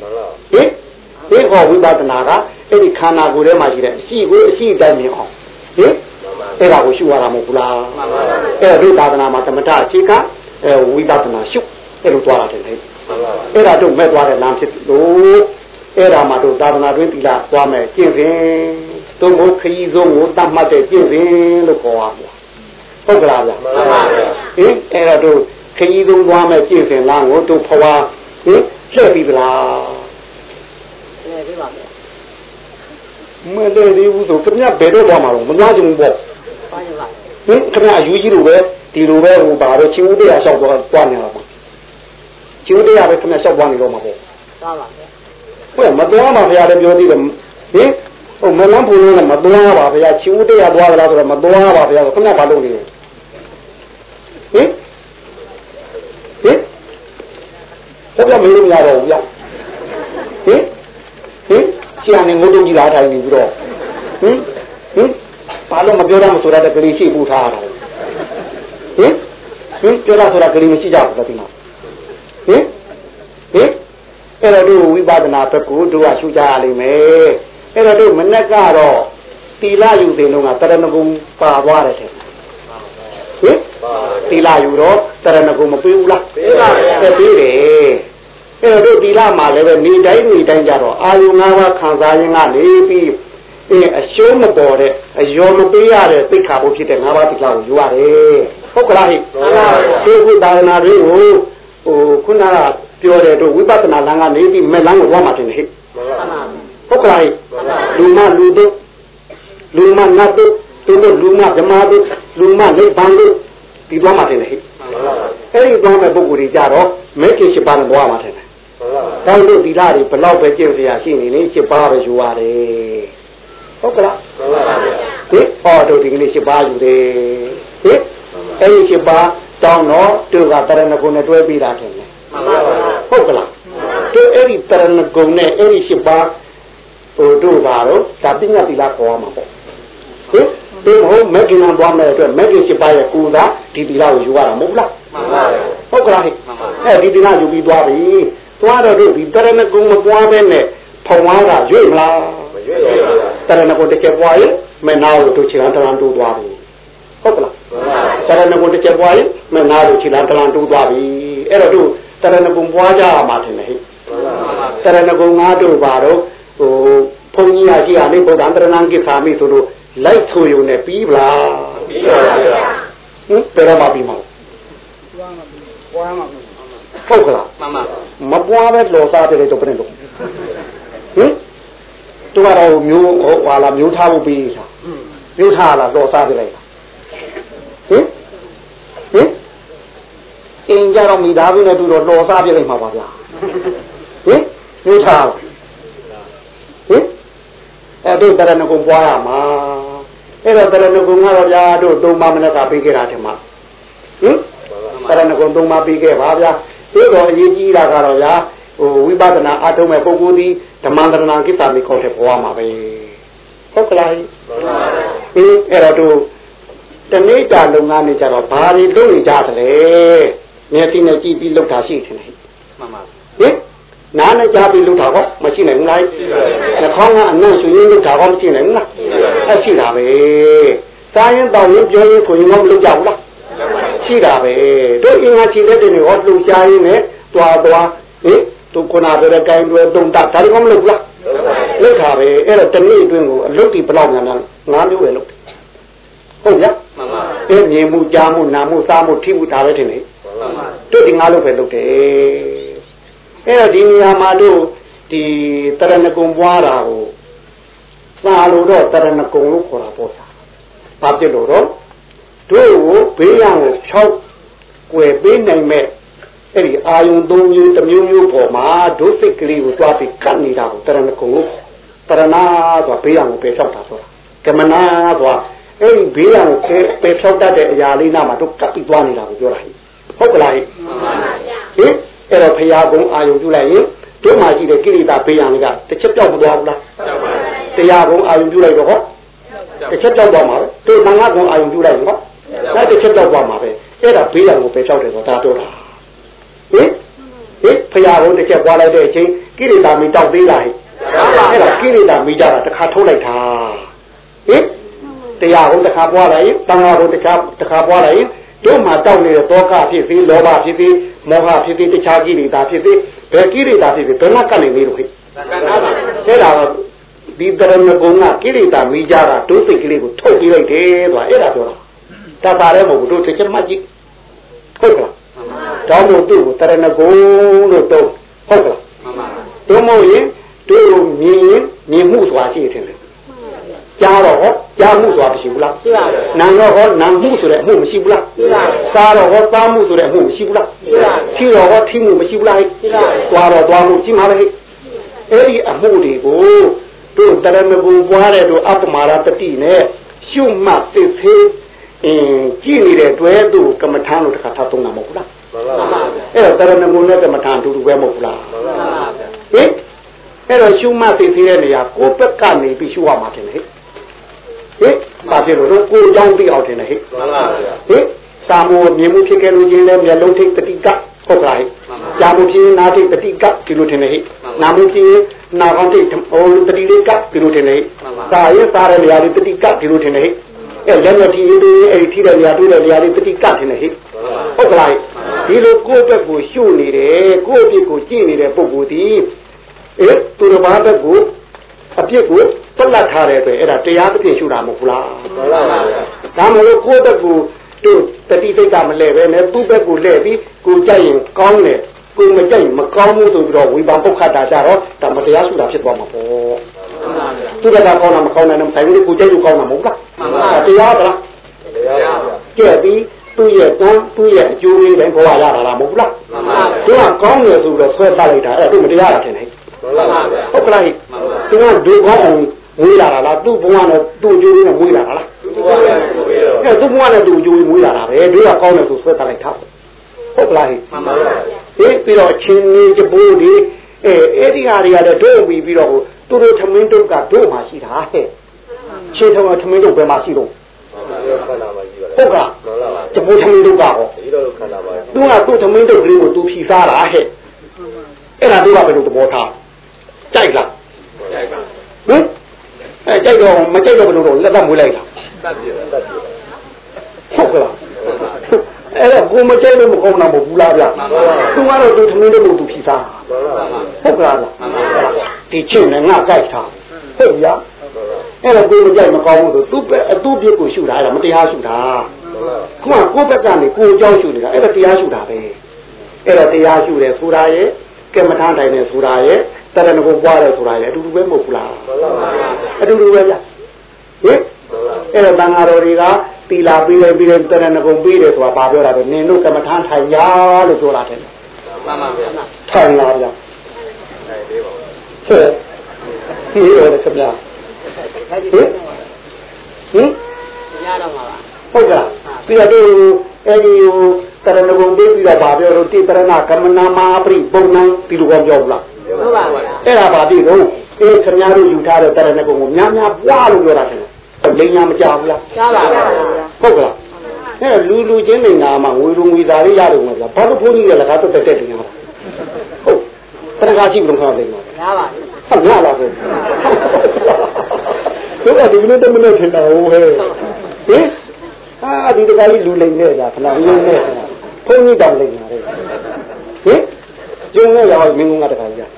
မှန် ပါဟိဒီဟောဝိပဿနာကအဲ့ဒီခန္ဓာကိုယ်ထဲမှာရှိတဲ့အရှိကိုအရှိတိုင်းမြင်အောင်ဟိမှန်ပါအဲ့ဒါကိုရှုရတာမဟုတ်ဘူးလားမှန်ပါဗျာအဲ့ဒီသာသနာမှာသမထအခြေကအဲဝိပဿနာရှုအဲ့လိုသွားတာတယ်လေမှန်ပါအဲ့ဒါတို့မဲ့သွားတဲ့လမ်းဖြစ်လို့အဲ့ဒါမှတို့သာသနာတွင်သီလသွားမယ်ကျင့်စဉ်သုံးဖို့ခရီးဆုံးကိုတတ်မှတ်တဲ့ကျင့်စဉ်လို့ခေါ်ရမှာဟုတ်ကလားဗျာမှန်ပါဗျာဟင်အဲ့ဒါတို့ခရီးဆုံးသွားမယ်ကျင့်စဉ်လားကိုတို့ဖွာဟင်လှည့်ပြီးသ လားနေပြီပါဗျာမလဲသေးဘူးဆိုခင်ဗျဘယ်တော့သွားမှာတော့မသွားချင်ဘူးပေါ့ပါရပါဟင်ခင်ဗျအယူကြီးလိုပဲဒီလိုပဲဟိုပါတော့ချင်းဦးတရားလျှောက်သွားသွားနေတာပါချင်းဦးတရားပဲခင်ဗျလျှောက်သွားနေတော့မှာပေါ့သားပါဗျာဟဲ့မသွားမှာဘုရားလည်းပြောသေးတယ်ဟင်ဟိုမလန်းပူလို့လည်းမသွားပါဘုရားချင်းဦးတရားသွားကြလားဆိုတော့မသွားပါဘုရားဆိုခင်ဗျဘာလုပ်နေလဲဟင်ဟင်ဘုရားမေးလို့မရတော့ဘူးဗျဟင် ဟင်ကျန်နေငုတ်တုံးကြီးလာထိုင်နေပြီးတော့ဟင်ဟင်ဘာလို့မပြောရမဆိုရတဲ့ကလေးရှိပူထားတာဟင်ဟင်ပြောရဆိုတာကလေးမရှိကြဘူးတတိမဟင်ဟင်အဲ့တော့တို့ဝိပဿနာဘက်ကိုတို့ကရှုကြရလိမ့်မယ်အဲ့တော့တို့မနေ့ကတော့တီလာယူတဲ့လုံးကတရဏဂုံပါသွားတယ်တဲ့ဟင်ပါသီလယူတော့တရဏဂုံမပေးဘူးလားပေးပါဗျာပေးပေးတယ် အဲ့တော့တို့သီလမှာလည်းပဲနေတိုင်းနေတိုင်းကြတော့အာယု၅ပါးခံစားခြင်းကနေပြီးအဲအရှုံးမပေါ်တဲ့အယောမပေးရတဲ့သိက္ခာပုဖြစ်တဲ့၅ပါးသီလကိုယူရတယ်ဟုတ်ကလားဟိမှန်ပါဗျာဒီခုသာသနာတွေကိုဟိုခုနကပြောတဲ့တို့ဝိပဿနာလမ်းကနေပြီးမဲ့လမ်းကိုဝါမှာတင်တယ်ဟိမှန်ပါမှန်ပါဟုတ်ကလားဟိမှန်ပါလူမလူတို့လူမနတ်တို့သူတို့လူမဓမ္မတို့လူမနိဗ္ဗာန်တို့ဒီသွားမှာတင်တယ်ဟိမှန်ပါအဲ့ဒီသွားမဲ့ပုဂ္ဂိုလ်တွေကြတော့မဲခင်ရှိပါးနဲ့ဘွားမှာတယ်။ တောင်းလို့ဒီလာတွေဘလောက်ပဲကျင့်စရာရှိနေလေရှိပါးပဲယူရတယ်။ဟုတ်ကလားမှန်ပါဗျာ။ဒီဟောတို့ဒီကနေ့ရှိပါးယူတယ်။ဟင်အဲ့ဒီရှိပါးတောင်းတော့သူကတရဏဂုံနဲ့တွဲပြီးတာတယ်လေမှန်ပါဗျာ။ဟုတ်ကလား။သူအဲ့ဒီတရဏဂုံနဲ့အဲ့ဒီရှိပါးဟိုတို့ပါတော့ဒါပညာတိလာခေါ်ရမှာပေါ့။ဟင်ဒီမဟုတ်မက်ကင်နံသွားမဲ့အတွက်မက်ကင်ရှိပါးရဲ့ကိုယ်သာဒီတိလာကိုယူရတာမဟုတ်လား။မှန်ပါဗျာဟုတ်ကလားဟဲ့မှန်ပါအဲဒီဒီနာယူပြီးသွားပြီ သွားတော့တို့ဒီတရဏဂုံမပွားပဲနဲ့ဖုံဝါးကရွေ့မလားမရွေ့ရပါဘူးတရဏဂုံတစ်ချက်ပွားရင်မနာကိုတို့ခြေလမ်းတရံတိုးသွားပြီဟုတ်ကလားမှန်ပါတရဏဂုံတစ်ချက်ပွားရင်မနာကိုခြေလမ်းတရံတိုးသွားပြီအဲ့တော့တို့တရဏဂုံပွားကြရမှာထင်တယ်ဟဲ့မှန်ပါတရဏဂုံငါတို့ပါတော့ဟိုဘုန်းကြီးရရှိရနေဗုဒ္ဓံတရဏံကိသာမိဆိုလို့လိုက်ထိုးယုံနဲ့ပြီးဗလားပြီးပါဗျာဟင်ဘယ်တော့မှပြီးမှာလဲပွားမှာပွားမှာ ဟုတ်ကလားမှန်ပါမပွားပဲလော်စားတယ်တော့ပြနေတော့ဟင်သူကတော့မျိုးဟိုဟာလာမျိုးထားဖို့ပြီးတာอืมမျိုးထားလာလော်စားပြလိုက်တာဟင်ဟင်အင်းကြတော့မိသားစုနဲ့တူတော့လော်စားပြလိုက်မှာပါဗျာဟင်မျိုးထားလားဟင်အဲ့တို့တရဏဂုံပွားရမှာအဲ့တော့တရဏဂုံကတော့ဗျာတို့သုံးပါးမနဲ့ကပေးခဲ့တာထင်မှာဟင်တရဏဂုံသုံးပါးပြီးခဲ့ပါဗျာ သိတော့အရေးကြီးတာကတော့ဗျာဟိုဝိပဿနာအထုံးမဲ့ပုဂ္ဂိုလ်ဒီဓမ္မန္တရဏကိစ္စမိခေါ်တဲ့ဘဝမှာပဲဟုတ်ကလားမှန်ပါဟင်းအဲ့တော့တို့တနေ့တာလုပ်ငန်းနေကြတော့ဘာတွေလုပ်နေကြသလဲမျက်စိနဲ့ကြည့်ပြီးလုပ်တာရှိတယ်ဟဲ့မှန်ပါဟင်နားနဲ့ကြားပြီးလုပ်တာကောမရှိနိုင်ဘူးလားနှာခေါင်းကအနံ့ဆွေးရင်းလုပ်တာကောမရှိနိုင်ဘူးလားအဲ့ရှိတာပဲစားရင်တောင်းရင်ပြောရင်ခွင်ရင်တော့မလုပ်ကြဘူးလား ရှိတာပဲတို့အင်္ဂါခြေလက်တွေနဲ့ဟောလှူရှားရင်းနဲ့တွားတွားဟင်သူခုနပြောတဲ့ကိုင်းတွဲတုံတာဒါတွေမလုပ်ဘူးလားလုပ်တာပဲအဲ့တော့တနေ့အတွင်းကိုအလုပ်ဒီဘလောက်များများငါးမျိုးပဲလုပ်တယ်ဟုတ်ကြမှန်ပါအဲမြင်မှုကြားမှုနားမှုစားမှုထိမှုဒါပဲတင်နေမှန်ပါတို့ဒီငါးလုပ်ပဲလုပ်တယ်အဲ့တော့ဒီနေရာမှာတို့ဒီတရဏဂုံပွားတာကိုသာလို့တော့တရဏဂုံလို့ခေါ်တာပေါ့စားဘာဖြစ်လို့တော့ တို့ကိုဘေးရန်ကိုဖြောက်ွယ်ပေးနိုင်မဲ့အဲ့ဒီအာယုံသုံးမျိုးတစ်မျိုးမျိုးပေါ်မှာဒုစိတ်ကလေးကိုတွားပြီးကတ်နေတာကိုတရဏဂုံကိုတရဏဆိုတာဘေးရန်ကိုပယ်ဖြောက်တာဆိုတာကမနာဆိုတာအဲ့ဒီဘေးရန်ကိုပယ်ဖြောက်တတ်တဲ့အရာလေးနာမှာတို့ကတ်ပြီးသွားနေတာကိုပြောတာဟိဟုတ်ကလားဟင်အဲ့တော့ဖရာကုံအာယုံပြုလိုက်ရင်တို့မှရှိတဲ့ကိရိတာဘေးရန်ကတစ်ချက်ပြောက်မသွားဘူးလားတရားကုံအာယုံပြုလိုက်တော့ဟောတစ်ချက်ပြောက်သွားမှာပဲတို့သံဃာကုံအာယုံပြုလိုက်ရင်ဟော နောက်တစ်ချက်ပြောက်သွားမှာပဲအဲ့ဒါဘေးရန်ကိုပဲပြောက်တယ်ဆိုဒါပြောတာဟင်ဟင်ဖရာကုံတစ်ချက်ပွားလိုက်တဲ့အချိန်ကိရိတာမီတောက်သေးလားဟင်အဲ့ဒါကိရိတာမီကြတာတစ်ခါထုတ်လိုက်တာဟင်တရားကုံတစ်ခါပွားလိုက်ရင်သံဃာကုံတစ်ခါတစ်ခါပွားလိုက်ရင်တို့မှာတောက်နေတဲ့တောကဖြစ်စေလောဘဖြစ်စေမောဟဖြစ်စေတခြားကိရိတာဖြစ်စေဘယ်ကိရိတာဖြစ်စေဘယ်မှာကပ်နေနေလို့ခေအဲ့ဒါတော့ဒီတရဏဂုံကကိရိတာမိကြတာဒုစိတ်ကလေးကိုထုတ်ပြီးလိုက်တယ်ဆိုတာအဲ့ဒါပြောတာ တပါလည်းမဟုတ်ဘူးတို့တစ်ချက်မှတ်ကြည့်ဟုတ်ကလားတောင်းလို့သူ့ကိုတရဏဂုံလို့တော့ဟုတ်ကလားတို့မဟုတ်ရင်တို့မြင်ရင်မြင်မှုဆိုတာရှိတယ်လေကြားတော့ဟောကြားမှုဆိုတာမရှိဘူးလားရှိပါတယ်နာတော့ဟောနာမှုဆိုတဲ့အမှုမရှိဘူးလားရှိပါတယ်စားတော့ဟောစားမှုဆိုတဲ့အမှုမရှိဘူးလားရှိပါတယ်ထိတော့ဟောထိမှုမရှိဘူးလားရှိပါတယ်သွားတော့သွားမှုရှိမှာပဲဟဲ့အဲ့ဒီအမှုတွေကိုတို့တရဏဂုံပွားတဲ့တို့အပမာရတတိနဲ့ရှုမှတ်သိသေး အင်းကြည့်နေတဲ့တွဲသူကမ္မထာလို့တခါထားသုံးတာမဟုတ်ဘူးလားမှန်ပါဗျာအဲ့တော့တရဏဂုံနဲ့ကမ္မထာအတူတူပဲမဟုတ်ဘူးလားမှန်ပါဗျာဟင်အဲ့တော့ရှုမှတ်သိသေးတဲ့နေရာကိုယ်ဘက်ကနေပြီးရှုရမှာတယ်ဟဲ့ဟင်ဘာဖြစ်လို့လဲကိုယ်ကြောင်းသိအောင်တယ်ဟဲ့မှန်ပါဗျာဟင်စာမိုးမြင်မှုဖြစ်ခဲ့လို့ချင်းလည်းမျက်လုံးထိတ်တတိကဟုတ်ကလားဟဲ့ကြာမှုဖြစ်နာထိတ်တတိကဒီလိုထင်တယ်ဟဲ့နာမှုဖြစ်နာကောင်းထိတ်ဟိုတတိလေးကဒီလိုထင်တယ်ဟဲ့စာရင်စားတဲ့နေရာလေးတတိကဒီလိုထင်တယ်ဟဲ့ အဲလက်နဲ့ထီးတွေအဲ့ဒီထီးတဲ့နေရာတွေ့တဲ့နေရာလေးတတိကထင်တယ်ဟဲ့ဟုတ်ကလားဒီလိုကိုယ့်ဘက်ကိုရှုနေတယ်ကိုယ့်အပြစ်ကိုကြည့်နေတဲ့ပုဂ္ဂိုလ်ဒီအဲသူတစ်ပါးဘက်ကိုအပြစ်ကိုတက်လက်ထားတဲ့အတွက်အဲ့ဒါတရားသဖြင့်ရှုတာမဟုတ်ဘူးလားမှန်ပါပါဒါမှမဟုတ်ကိုယ့်ဘက်ကိုတို့တတိစိတ်ကမလဲပဲနဲ့သူ့ဘက်ကိုလဲပြီးကိုကြိုက်ရင်ကောင်းတယ်ကိုမကြိုက်မကောင်းဘူးဆိုပြီးတော့ဝိပန်ပုတ်ခတ်တာကြတော့ဒါမတရားရှုတာဖြစ်သွားမှာပေါ့ သူကကောင်းတာမကောင်းတဲ့နဲ့ဆိုင်လို့ကိုကြိုက်လို့ကောင်းတာမဟုတ်လားမှန်ပါတရားသလားတရားကျက်ပြီးသူ့ရဲ့တန်းသူ့ရဲ့အကျိုးလေးတိုင်းဘဝရတာလားမဟုတ်လားမှန်ပါသူကကောင်းတယ်ဆိုတော့ဆွဲတတ်လိုက်တာအဲ့ဒါသူမတရားတာထင်တယ်ဟုတ်ကလားသူကဒုကောင်းအောင်မွေးလာတာလားသူ့ဘဝနဲ့သူ့အကျိုးလေးနဲ့မွေးလာတာလားသူ့ဘဝနဲ့သူ့အကျိုးအဲ့သူ့ဘဝနဲ့သူ့အကျိုးလေးမွေးလာတာပဲဒုကကောင်းတယ်ဆိုဆွဲတတ်လိုက်တာဟုတ်ကလားမှန်ပါပါဟေးပြီးတော့ချင်းနေကြပိုးဒီအဲအဲ့ဒီဟာတွေကလည်းတို့ပြီးပြီးတော့ သူတို့ထမင်းတုတ်ကတို့မှရှိတာဟဲ့ချင်းထုံးထမင်းတုတ်ဘယ်မှာရှိတော့ဟုတ်ကကြပိုးထမင်းတုတ်ကဟောသူကသူ့ထမင်းတုတ်ကလေးကိုသူဖြီစားတာဟဲ့အဲ့ဒါတို့ကဘယ်လိုသဘောထားကြိုက်လားကြိုက်ပါဟင်အဲကြိုက်တော့မကြိုက်တော့ဘယ်လိုတော့လက်သက်မွေးလိုက်လားတတ်ပြတတ်ပြဟုတ်ကလားအဲ့တော့ကိုမကြိုက်လို့မကောင်းတာမဟုတ်ဘူးလားဗျသူကတော့သူသမင်းတို့လို့သူဖြီးစားဟုတ်ကလား ဒီချင်းနဲ့ငါကြိုက်တာဟုတ်ရအဲ့တော့ကိုမကြိုက်မကောင်းဘူးဆိုသူ့ပဲအတူပြစ်ကိုရှုတာအဲ့ဒါမတရားရှုတာခုကကိုယ့်ဘက်ကနေကိုအကြောင်းရှုနေတာအဲ့ဒါတရားရှုတာပဲအဲ့တော့တရားရှုတယ်ဆိုတာရဲ့ကမ္မထာတိုင်းနဲ့ဆိုတာရဲ့တရဏကိုပွားတယ်ဆိုတာရဲ့အတူတူပဲမဟုတ်ဘူးလားအတူတူပဲဗျဟင်အဲ့တော့တန်ဃာတော်တွေကတီလာပြီးလိုက်ပြီးလိုက်တရဏဂုံပြီးတယ်ဆိုတာဘာပြောတာလဲနင်တို့ကမ္မထမ်းထိုင်ရလို့ပြောတာတယ်မှန်ပါဗျာထိုင်လာဗျာထိုင်သေးပါဘူး ဟုတ်ဒီရောလည်းခင်ဗျာဟင်ဟင်ရတော့မှာပါဟုတ်ကဲ့ပြီးတော့အဲ့ဒီတရဏဂုံပြီးပြီးတော့ဘာပြောလို့တိတရဏကမ္မနာမပရိပုံနံဒီလိုပြောဘူးလားဟုတ်ပါပါအဲ့ဒါဘာပြီတော့အေးခင်ဗျားတို့ယူထားတဲ့တရဏဂုံကိုများများပွားလို့ပြောတာတယ်လိန်ညာမကြဘူးလားကြားပါပါဟုတ်ကလားအဲလူလူချင်းနေတာမှာငွေလူငွေသားလေးရတယ်မလားဘာလို့ဘုန်းကြီးကလည်းကားတက်တက်တက်နေတာဟု တ်တရကားရှိဘုံခေါ်လိမ့်မှာကြားပါဟုတ်လားလားဆိုတို့ကဒီလိုတမနဲ့ထင်တာဟုတ်ဟဲ့ဟင်အာဒီတကားကြီးလူလိမ့်နေတာခဏလိမ့်နေဘုန်းကြီးတောင်လိမ့်နေတာဟင်ကျုံနဲ့ရောက်မင်းကတကားကြီး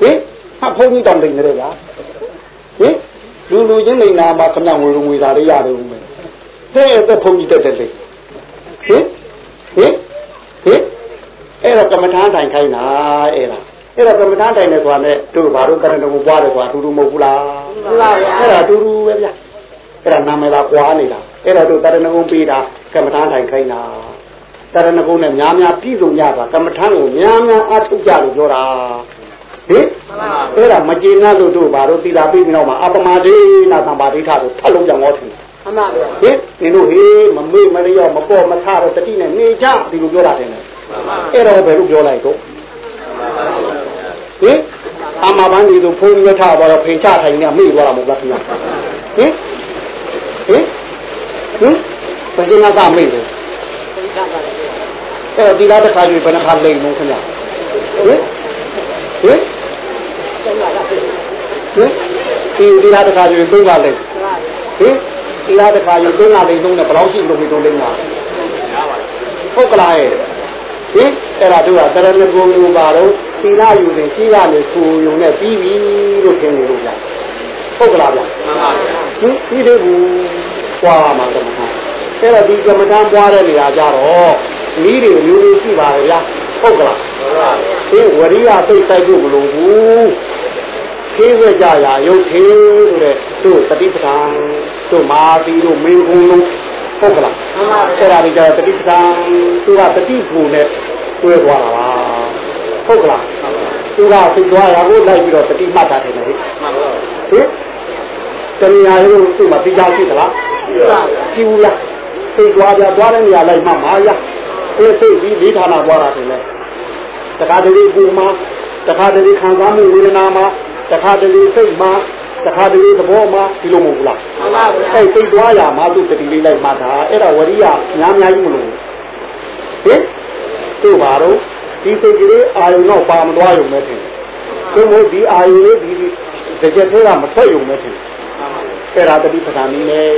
ဟင်ဟာဘုန်းကြီးတောင်လိမ့်နေတယ်ဗျာဟင်လူလူချင်းနေတာမှာခဏငွေငွေသားလေးရတယ်ဦးမယ်တဲ့တဲ့ဘုန်းကြီးတက်တက်လေးဟင်ဟင်ဟင်အဲ့တော့ကမ္မထာတိုင်ခိုင်းတာအဲ့ဒါ အဲ့တော့ကမ္မထာတိုင်နေဆိုတာနဲ့တို့ဘာလို့ကရဏကိုပွားတယ်ဆိုတာအတူတူမဟုတ်ဘူးလားမှန်ပါဗျာအဲ့ဒါအတူတူပဲဗျအဲ့ဒါနာမည်လားပွားနေတာအဲ့တော့တို့ကရဏကုံပေးတာကမ္မထာတိုင်ခိုင်းတာကရဏကုံနဲ့များများပြည်စုံရတာကမ္မထာကိုများများအထုတ်ကြလို့ပြောတာဟင်အဲ့ဒါမကျေနပ်လို့တို့ဘာလို့သီလာပြီးပြီးတော့မှအပမဒေနာသံပါဒိဋ္ဌဆိုထပ်လုံးကြောင်ဟောထင်တယ်မှန်ပါဗျာဟင်နင်တို့ဟေးမမေ့မလျော့မပေါ့မထတော့တတိနဲ့နေကြဒီလိုပြောတာတယ်လေအဲ့တော့ဘယ်လိုပြောလိုက်တော့ ဟင်အမဘန်းဒီလိုဖုန်းရထားပါတော့ဖိန်ချထိုင်နေမေ့သွားတာမဟုတ်လားခင်ဗျာဟင်ဟင်ဟင်ဘယ်ကျင်းကမေ့တယ်သိတာပါလေအဲ့တော့ဒီလားတစ်ခါကြီးဘယ်နှခါလိမ့်မလို့ခင်ဗျာဟင်ဟင်သိတာပါလေဟင်ဒီဒီလားတစ်ခါကြီးသုံးပါလိမ့်မှန်ပါဟင်ဒီလားတစ်ခါကြီးသုံးပါလိမ့်သုံးတယ်ဘယ်လောက်ရှိလို့ဒီသုံးလိမ့်မှာဟုတ်ကလားရဲ့ ဟင်အဲ့ဒါတို့ကတရဏဂုံလူပါတော့သီလယူတယ်ရှိကနေစူယုံနဲ့ပြီးပြီလို့ထင်နေလို့ကြာဟုတ်ကလားဗျမှန်ပါဗျာဟင်ပြီးသေးဘူးပွားမှာကမ္မထာအဲ့တော့ဒီကမ္မထာပွားတဲ့နေရာကြတော့မိတွေမျိုးမျိုးရှိပါရဲ့ဗျာဟုတ်ကလားမှန်ပါဗျာဒီဝရိယသိစိုက်ဖို့မလိုဘူးခေးဝကြရာရုပ်သေးဆိုတဲ့တို့တတိပဌာန်တို့မာသီတို့မင်းကုန်းလုံး ဟုတ်ကလားမှန်ပါအဲ့ဒါတွေကြတတိပဌာန်သူကတတိကူနဲ့တွဲသွားတာပါဟုတ်ကလားသူကသိသွားရာကိုလိုက်ပြီးတော့တတိမှတ်တာတယ်လေဟင်မှန်ပါဗျာဟင်တဏှာရုပ်သူ့မှာသိကြရှိသလားရှိပါဗျာကြည့်ဘူးလားသိသွားကြသွားတဲ့နေရာလိုက်မှမာရအဲသိပြီးလေးဌာနသွားတာတယ်လေတခါတလေပူမှာတခါတလေခံစားမှုဝေဒနာမှာတခါတလေစိတ်မှာ တခါတလေသဘောမှာဒီလိုမဟုတ်ဘူးလားမှန်ပါဗျာအဲ့သိသွားရမှာသူတတိလေးလိုက်မှတာအဲ့ဒါဝရိယများများကြီးမလို့ဟင်သူ့ဘာတော့ဒီစိတ်ကလေးအာယုံတော့ပါမသွားရုံနဲ့ထင်သူမို့ဒီအာယုံလေးဒီတကြက်သေးကမထွက်ရုံနဲ့ထင်အဲ့ဒါတတိပဌာန်နည်းနဲ့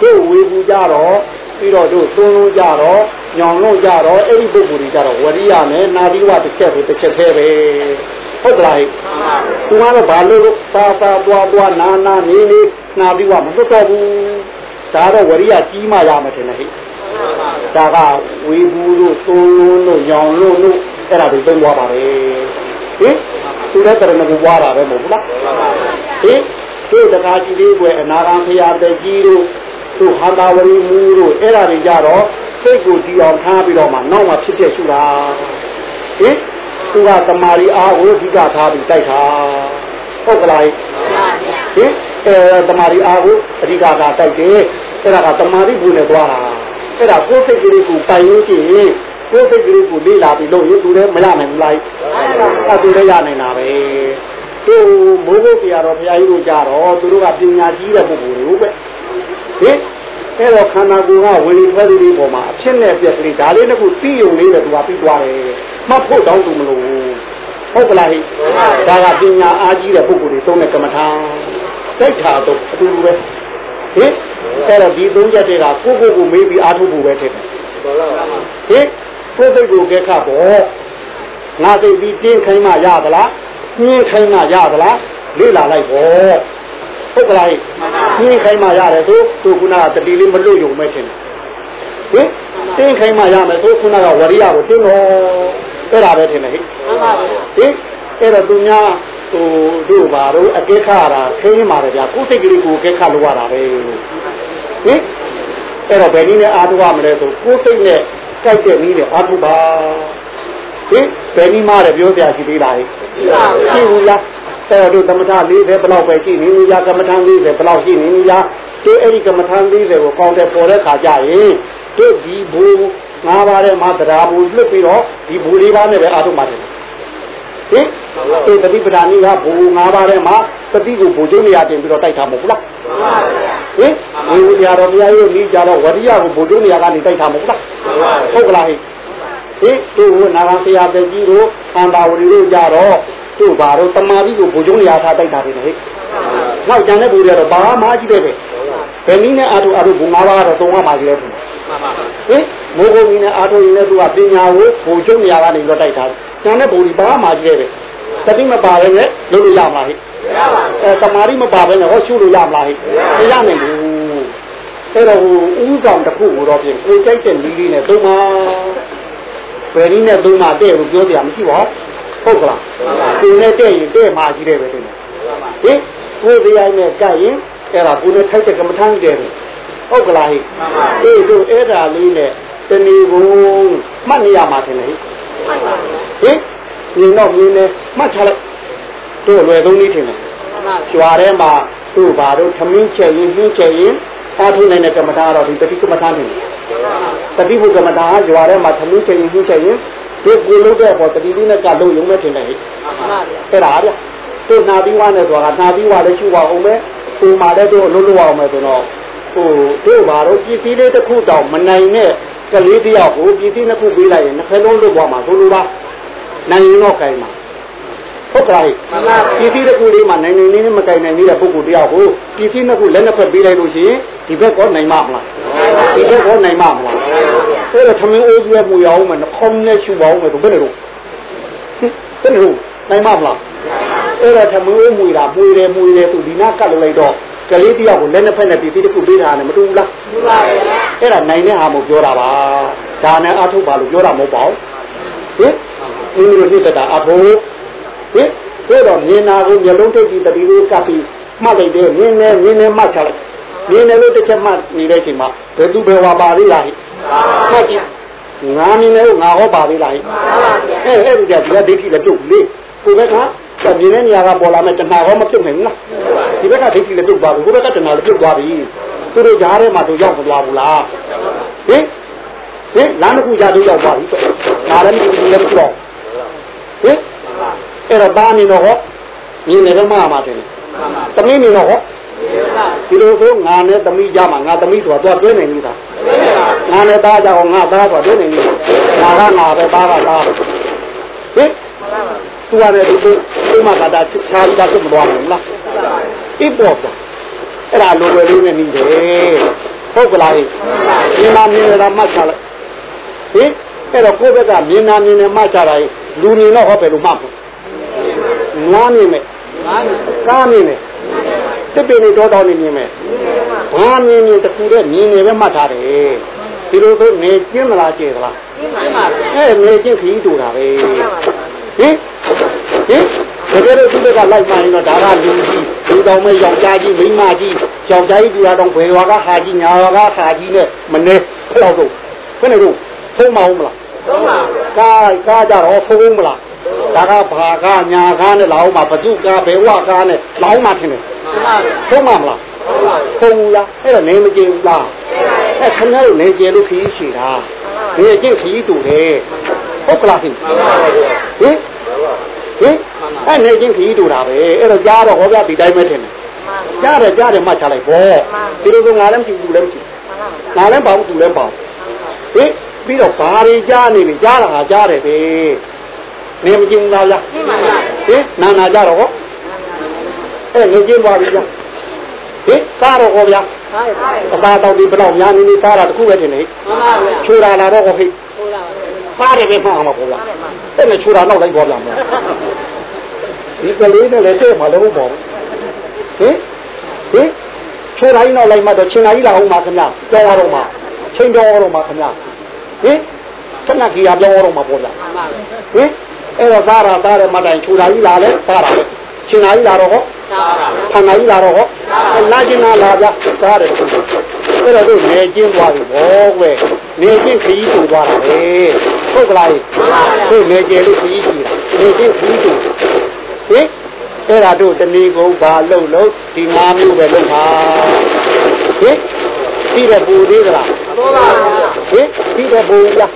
တို့ဝေဘူးကြတော့ပြီးတော့တို့သွန်းလုံးကြတော့ညောင်လုံးကြတော့အဲ့ဒီပုဂ္ဂိုလ်တွေကြတော့ဝရိယနဲ့နာသီဝတစ်ချက်ပဲတစ်ချက်သေးပဲ ဟုတ်ကလားဟဲ့သူကတော့ဘာလို့သာသာပွားပွားနာနာနေနေနာပြီးတော့မလွတ်တော့ဘူးဒါတော့ဝရိယကြီးမှရမယ်ထင်တယ်ဟဲ့ဒါကဝေဘူးတို့သုံးလုံးတို့ညောင်လုံးတို့အဲ့ဒါတွေသုံးသွားပါပဲဟင်သူလည်းတရဏဂုပွားတာပဲမဟုတ်ဘူးလားဟင်သူတကားကြီးလေးကွယ်အနာဂံဖရာတကြီးတို့သူဟန္တာဝရီမူတို့အဲ့ဒါတွေကြတော့စိတ်ကိုကြည်အောင်ထားပြီးတော့မှနောက်မှဖြစ်ဖြစ်ရှုတာဟင် သူကတမာရီအားကိုအဓိကထားပြီးတိုက်တာဟုတ်ကလားဟင်အဲတမာရီအားကိုအဓိကကတိုက်တယ်အဲ့ဒါကတမာရီဘူးနဲ့သွားတာအဲ့ဒါကိုယ်စိတ်ကလေးကိုပိုင်လို့ရှိရင်ကိုယ်စိတ်ကလေးကိုလေ့လာပြီးလို့ရင်သူလည်းမရနိုင်ဘူးလားအဲ့သူလည်းရနိုင်တာပဲသူမိုးဘုရားတော်ဘုရားကြီးတို့ကြတော့သူတို့ကပညာကြီးတဲ့ပုဂ္ဂိုလ်တွေပဲဟင် အဲ့တော့ခန္ဓာကိုယ်ကဝင်လေထွက်လေပေါ်မှာအဖြစ်နဲ့ပြက်ကလေးဒါလေးတစ်ခုသိုံလေးပဲသူကပြီးသွားတယ်မှတ်ဖို့တောင်းသူမလို့ဟုတ်ကလားဟိဒါကပညာအားကြီးတဲ့ပုဂ္ဂိုလ်တွေသုံးတဲ့ကမ္မထာစိတ်ထားတော့အတူတူပဲဟင်အဲ့တော့ဒီသုံးချက်တွေကကိုယ့်ကိုယ်ကိုမေးပြီးအားထုတ်ဖို့ပဲထင်တယ်မှန်ပါဗျာဟင်ကိုယ်စိတ်ကိုကဲခတ်ပေါ့ငါစိတ်ပြီးတင်းခိုင်းမှရသလားနှင်းခိုင်းမှရသလားလေ့လာလိုက်ပေါ့ ဟုတ်ကလားဟိနှင်းခိုင်းမှရတယ်ဆိုသူခုနကတတိလေးမလွတ်ယုံမဲ့ထင်တယ်ဟင်တင်းခိုင်းမှရမယ်ဆိုခုနကဝရိယကိုတင်းတော့အဲ့ဒါပဲထင်တယ်ဟိမှန်ပါဗျာဟင်အဲ့တော့သူများဟိုတို့ဘာတို့အကဲခါတာခင်းမှာတယ်ဗျာကိုယ်စိတ်ကလေးကိုအကဲခါလို့ရတာပဲဟင်အဲ့တော့ဘယ်နည်းနဲ့အားထုတ်ရမလဲဆိုကိုယ်စိတ်နဲ့ကြိုက်တဲ့နည်းနဲ့အားထုတ်ပါဟင်ဘယ်နည်းမှလည်းပြောပြရှိသေးလားဟင်ရှိဘူးလား အဲ့တော့သမထ40ဘယ်လောက်ပဲရှိနေညာကမ္မထ40ဘယ်လောက်ရှိနေညာဒီအဲ့ဒီကမ္မထ40ကိုကောင်းတဲ့ပေါ်တဲ့ခါကြရင်တို့ဒီဘူငါးပါးထဲမှာတရားဘူလွတ်ပြီးတော့ဒီဘူလေးပါးနဲ့ပဲအားထုတ်ပါတယ်ဟင်ဒီတတိပဒာနိကဘူ၅ပါးထဲမှာတတိကိုဘူကျိနေရတင်ပြီးတော့တိုက်တာမဟုတ်ဘူးလားမှန်ပါဗျာဟင်ဝိဝတရားတော်ဘုရားရဲ့ဤကြတော့ဝရိယကိုဘူကျိနေရကနေတိုက်တာမဟုတ်ဘူးလားဟုတ်ကလားဟိဟင်သူ့နာဂံဆရာတကြီးတို့ခန္ဓာဝရီတို့ကြတော့ သူ့ဘာတော့တမာတိကိုဘူကျိနေရထားတိုက်တာတယ်ဟိနောက်ကျန်တဲ့ဘူတွေကတော့ဘာမှကြီးတယ်ပဲဘယ်နည်းနဲ့အာထုအာထုဘူ၅ပါးကတော့သုံးပါးမှကြီးတယ်မှန်ပါဗျာဟင်မိုးကုန်းကြီးနဲ့အာထုကြီးနဲ့သူကပညာကိုဘူကျိနေရကနေပြီးတော့တိုက်တာကျန်တဲ့ဘူဒီဘာမှကြီးတယ်ပဲတတိမပါလည်းလုပ်လို့ရမှာဟိရပါအဲတမာရီမပါဘဲနဲ့ဟောရှုလို့ရမလားဟိမရနိုင်ဘူးအဲ့တော့ဟိုဥဆောင်တစ်ခုကိုတော့ပြင်ကိုကြိုက်တဲ့နည်းလေးနဲ့သုံးပါဘယ်နည်းနဲ့သုံးပါတဲ့လို့ပြောပြမရှိပါဘူး ဟုတ်ကလားကိုနဲ့တဲ့ရင်တဲ့မှာကြီးတယ်ပဲတင်ဟင်ကိုတရားနဲ့ကြိုက်ရင်အဲ့ဒါကိုနဲ့ထိုက်တဲ့ကမ္မထမ်းတယ်ဟုတ်ကလားဟိအေးတို့အဲ့ဒါလေးနဲ့တဏီဘုံမှတ်နေရမှာတယ်ဟိဟင်မြင်တော့မြင်နေမှတ်ချလိုက်တို့လွယ်သုံးနည်းထင်တယ်မှန်ပါဗျာကျွာထဲမှာသူ့ဘာတို့သမင်းချက်ရင်နှင်းချက်ရင်အားထုတ်နိုင်တဲ့ကမ္မထာကတော့ဒီတတိကမ္မထာနေတတိဘုကမ္မထာရွာထဲမှာသမီးချိန်ရင်ချင်းချိန်ရင် ဒီကိုလုံးတဲ့ပေါ်တတိလေးနဲ့ကလုံးရုံနဲ့ထင်တယ်ဟဲ့မှန်ပါဗျာအဲ့ဒါဗျတို့နာပြီးွားနေဆိုတာနာပြီးွားလည်းရှိပါအောင်ပဲဒီမှာလည်းတို့လုံးလုံးအောင်မယ်ဆိုတော့ဟိုတို့ဘာလို့ပြည်စည်းလေးတစ်ခုတောင်မနိုင်နဲ့ကလေးတယောက်ကိုပြည်စည်းနှစ်ခုပေးလိုက်ရင်နှစ်ခါလုံးလွတ်သွားမှာဆိုလိုလားနိုင်ရင်တော့ကြိုင်မှာ ဟုတ်ကဲ့ပြည်စည်းတစ်ခုလေးမှာနိုင်နိုင်နေမကြိုင်နိုင်နေတဲ့ပုဂ္ဂိုလ်တယောက်ကိုပြည်စည်းနှစ်ခုလက်နှစ်ဖက်ပေးလိုက်လို့ရှိရင်ဒီဘက်ကောနိုင်မှာမလားဒီဘက်ကောနိုင်မှာမလားအဲ့ဒါသမင်းအိုးကြီးမူရအောင်မယ်နှခေါင်းနဲ့ရှူပါအောင်မယ်ဆိုဘယ်နဲ့တော့ဘယ်နဲ့တော့နိုင်မှာမလားအဲ့ဒါသမွေးမွေတာမွေတယ်မွေတယ်သူဒီနာကတ်လိုက်တော့ကလေးတယောက်ကိုလက်နှစ်ဖက်နဲ့ပြည်ပြီးတစ်ခုပေးတာနဲ့မတူဘူးလားမှန်ပါဗျာအဲ့ဒါနိုင်တဲ့ဟာမို့ပြောတာပါဒါနဲ့အထုတ်ပါလို့ပြောတာမဟုတ်ပါဘူးဟင်မိမိတို့နှိစ္စတာအဖို့ ဟင်ဒါတော့မြင်နာကိုမျိုးလုံးထိပ်ပြီးတတိလေးကပ်ပြီးမှတ်လိုက်တယ်မြင်နေမြင်နေမှတ်ချလိုက်မြင်နေလို့တစ်ချက်မှတ်နေတဲ့အချိန်မှာဘယ်သူဘယ်ဝါပါလိမ့်လားဟဲ့ကြည့်ငါမြင်နေလို့ငါဟောပါလိမ့်လားမှန်ပါဗျာအဲ့အဲ့ဒီကဒီကဒိဋ္ဌိလည်းပြုတ်လေကိုယ်ဘက်ကမြင်တဲ့နေရာကပေါ်လာမဲ့တဏှာဟောမပြုတ်နိုင်ဘူးလားဒီဘက်ကဒိဋ္ဌိလည်းပြုတ်သွားပြီကိုယ်ဘက်ကတဏှာလည်းပြုတ်သွားပြီသူတို့ကြားထဲမှာတို့ရောက်မသွားဘူးလားဟင်ဟင်လမ်းတစ်ခုကြားတို့ရောက်သွားပြီဒါလည်းမကြည့်လည်းမပြောဟင် အဲ့တော့ဘာနေတော့ဟောမြင်နေတော့မှမှာတယ်သမီးနေတော့ဟောဒီလိုဆိုငါနဲ့သမီးကြမှာငါသမီးဆိုတာတွဲနေနေတာငါနဲ့သားကြအောင်ငါသားဆိုတာတွဲနေနေတာငါကငါပဲသားကသားဟင်သူရတယ်ဒီဒီမှာကတာခြားတာဖြစ်မသွားဘူးလားအိပေါ်တာအဲ့ဒါလိုပဲလေးနဲ့နေတယ်ဟုတ်ကလားဒီမှာမြင်ရတာမှတ်ချလိုက်ဟင်အဲ့တော့ကိုယ့်ဘက်ကမြင်နာမြင်နေမှတ်ချတာလူနေတော့ဟောပဲလို့မှတ်ဘူး နွားနေမယ်ကားနေမယ်တစ်ပင်နေတော့တောင်းနေမြင်မယ်ဘာမြင်မြင်တခုတည်းမြင်နေပဲမှတ်ထားတယ်ဒီလိုဆိုနေကျင်းမလားကျဲသလားမှန်ပါဗျာအဲ့နေချင်းခီးတူတာပဲဟင်ဟင်တကယ်လို့သူကလိုက်မှရင်တော့ဒါကလူကြီးလူတော်မဲ့ယောက်ျားကြီးမိန်းမကြီးယောက်ျားကြီးတရားတော်ဘယ်ရွာကဟာကြီးညာရွာကဟာကြီးနဲ့မနေတော့တော့ဘယ်နဲ့တော့သုံးမအောင်မလားသုံးပါဗျာကားကားကြတော့သုံးမလား ဒါကဘာကညာကားနဲ့လောင်းမှာဘသူကားဘယ်ဝကားနဲ့လောင်းမှာထင်တယ်မှန်ပါဗျာသုံးမမလားသုံးပါဗျာသုံးဘူးလားအဲ့တော့နေမကြည့်ဘူးလားအဲ့ခင်ဗျားတို့နေကြလို့ခီးရှိတာနေကြည့်ခီးတူတယ်ဟုတ်ကလားဟင်မှန်ပါဗျာဟင်ဟင်အဲ့နေချင်းခီးတူတာပဲအဲ့တော့ကြားတော့ဟောပြဒီတိုင်းပဲထင်တယ်ကြားတယ်ကြားတယ်မှတ်ချလိုက်ဘောဒီလိုဆိုငါလည်းမကြည့်ဘူးလည်းမကြည့်ငါလည်းပါဘူးသူလည်းပါဟင်ပြီးတော့ဘာတွေကြားနေပြီကြားတာဟာကြားတယ်ပဲ နေမကြည့်ဘူးလားဗျာမှန်ပါဗျာဟင်နာနာကြတော့ဟောအဲ့နေချင်းပါပြီဗျာဟင်စားတော့ဟောဗျာဟာဟာအသာတော်ဒီဘယ်တော့များနေနေစားတာတခုပဲထင်တယ်မှန်ပါဗျာချူတာလာတော့ဟောဟိဟုတ်လားစားတယ်ပဲမှအောင်ပါဗျာဟုတ်တယ်မှန်အဲ့နဲ့ချူတာနောက်လိုက်ပေါ်လာမှာဒီကလေးနဲ့လည်းတဲ့မှာလည်းဟုတ်ပါဘူးဟင်ဟင်ချူတိုင်းနောက်လိုက်မှတော့ချင်းလာကြီးလာအောင်ပါခင်ဗျပြောရတော့မှာချင်းပြောရတော့မှာခင်ဗျဟင်ခဏကြီးရပြောရတော့မှာပေါ့ဗျာမှန်ပါဗျာဟင် အဲ့တော့သားတာသားတယ်မတိုင်ချူတာကြီးလာလဲသားတာပဲချင်းလာကြီးလာတော့ဟောသာပါဗျာဖန်လာကြီးလာတော့ဟောလာချင်းလာလာဗျသားတယ်အဲ့တော့တို့နေချင်းသွားပြီဘောကွယ်နေချင်းခရီးတူသွားတာပဲဟုတ်ကလားတို့နေကျဲလို့ခရီးကြည့်တာနေချင်းခရီးတူဟင်အဲ့ဒါတို့တဏီကုန်းဘာလုံလို့ဒီငါးမျိုးပဲလုံပါဟင်ပြီးတော့ပူသေးသလားသုံးပါဗျာဟင်ပြီးတော့ပူလား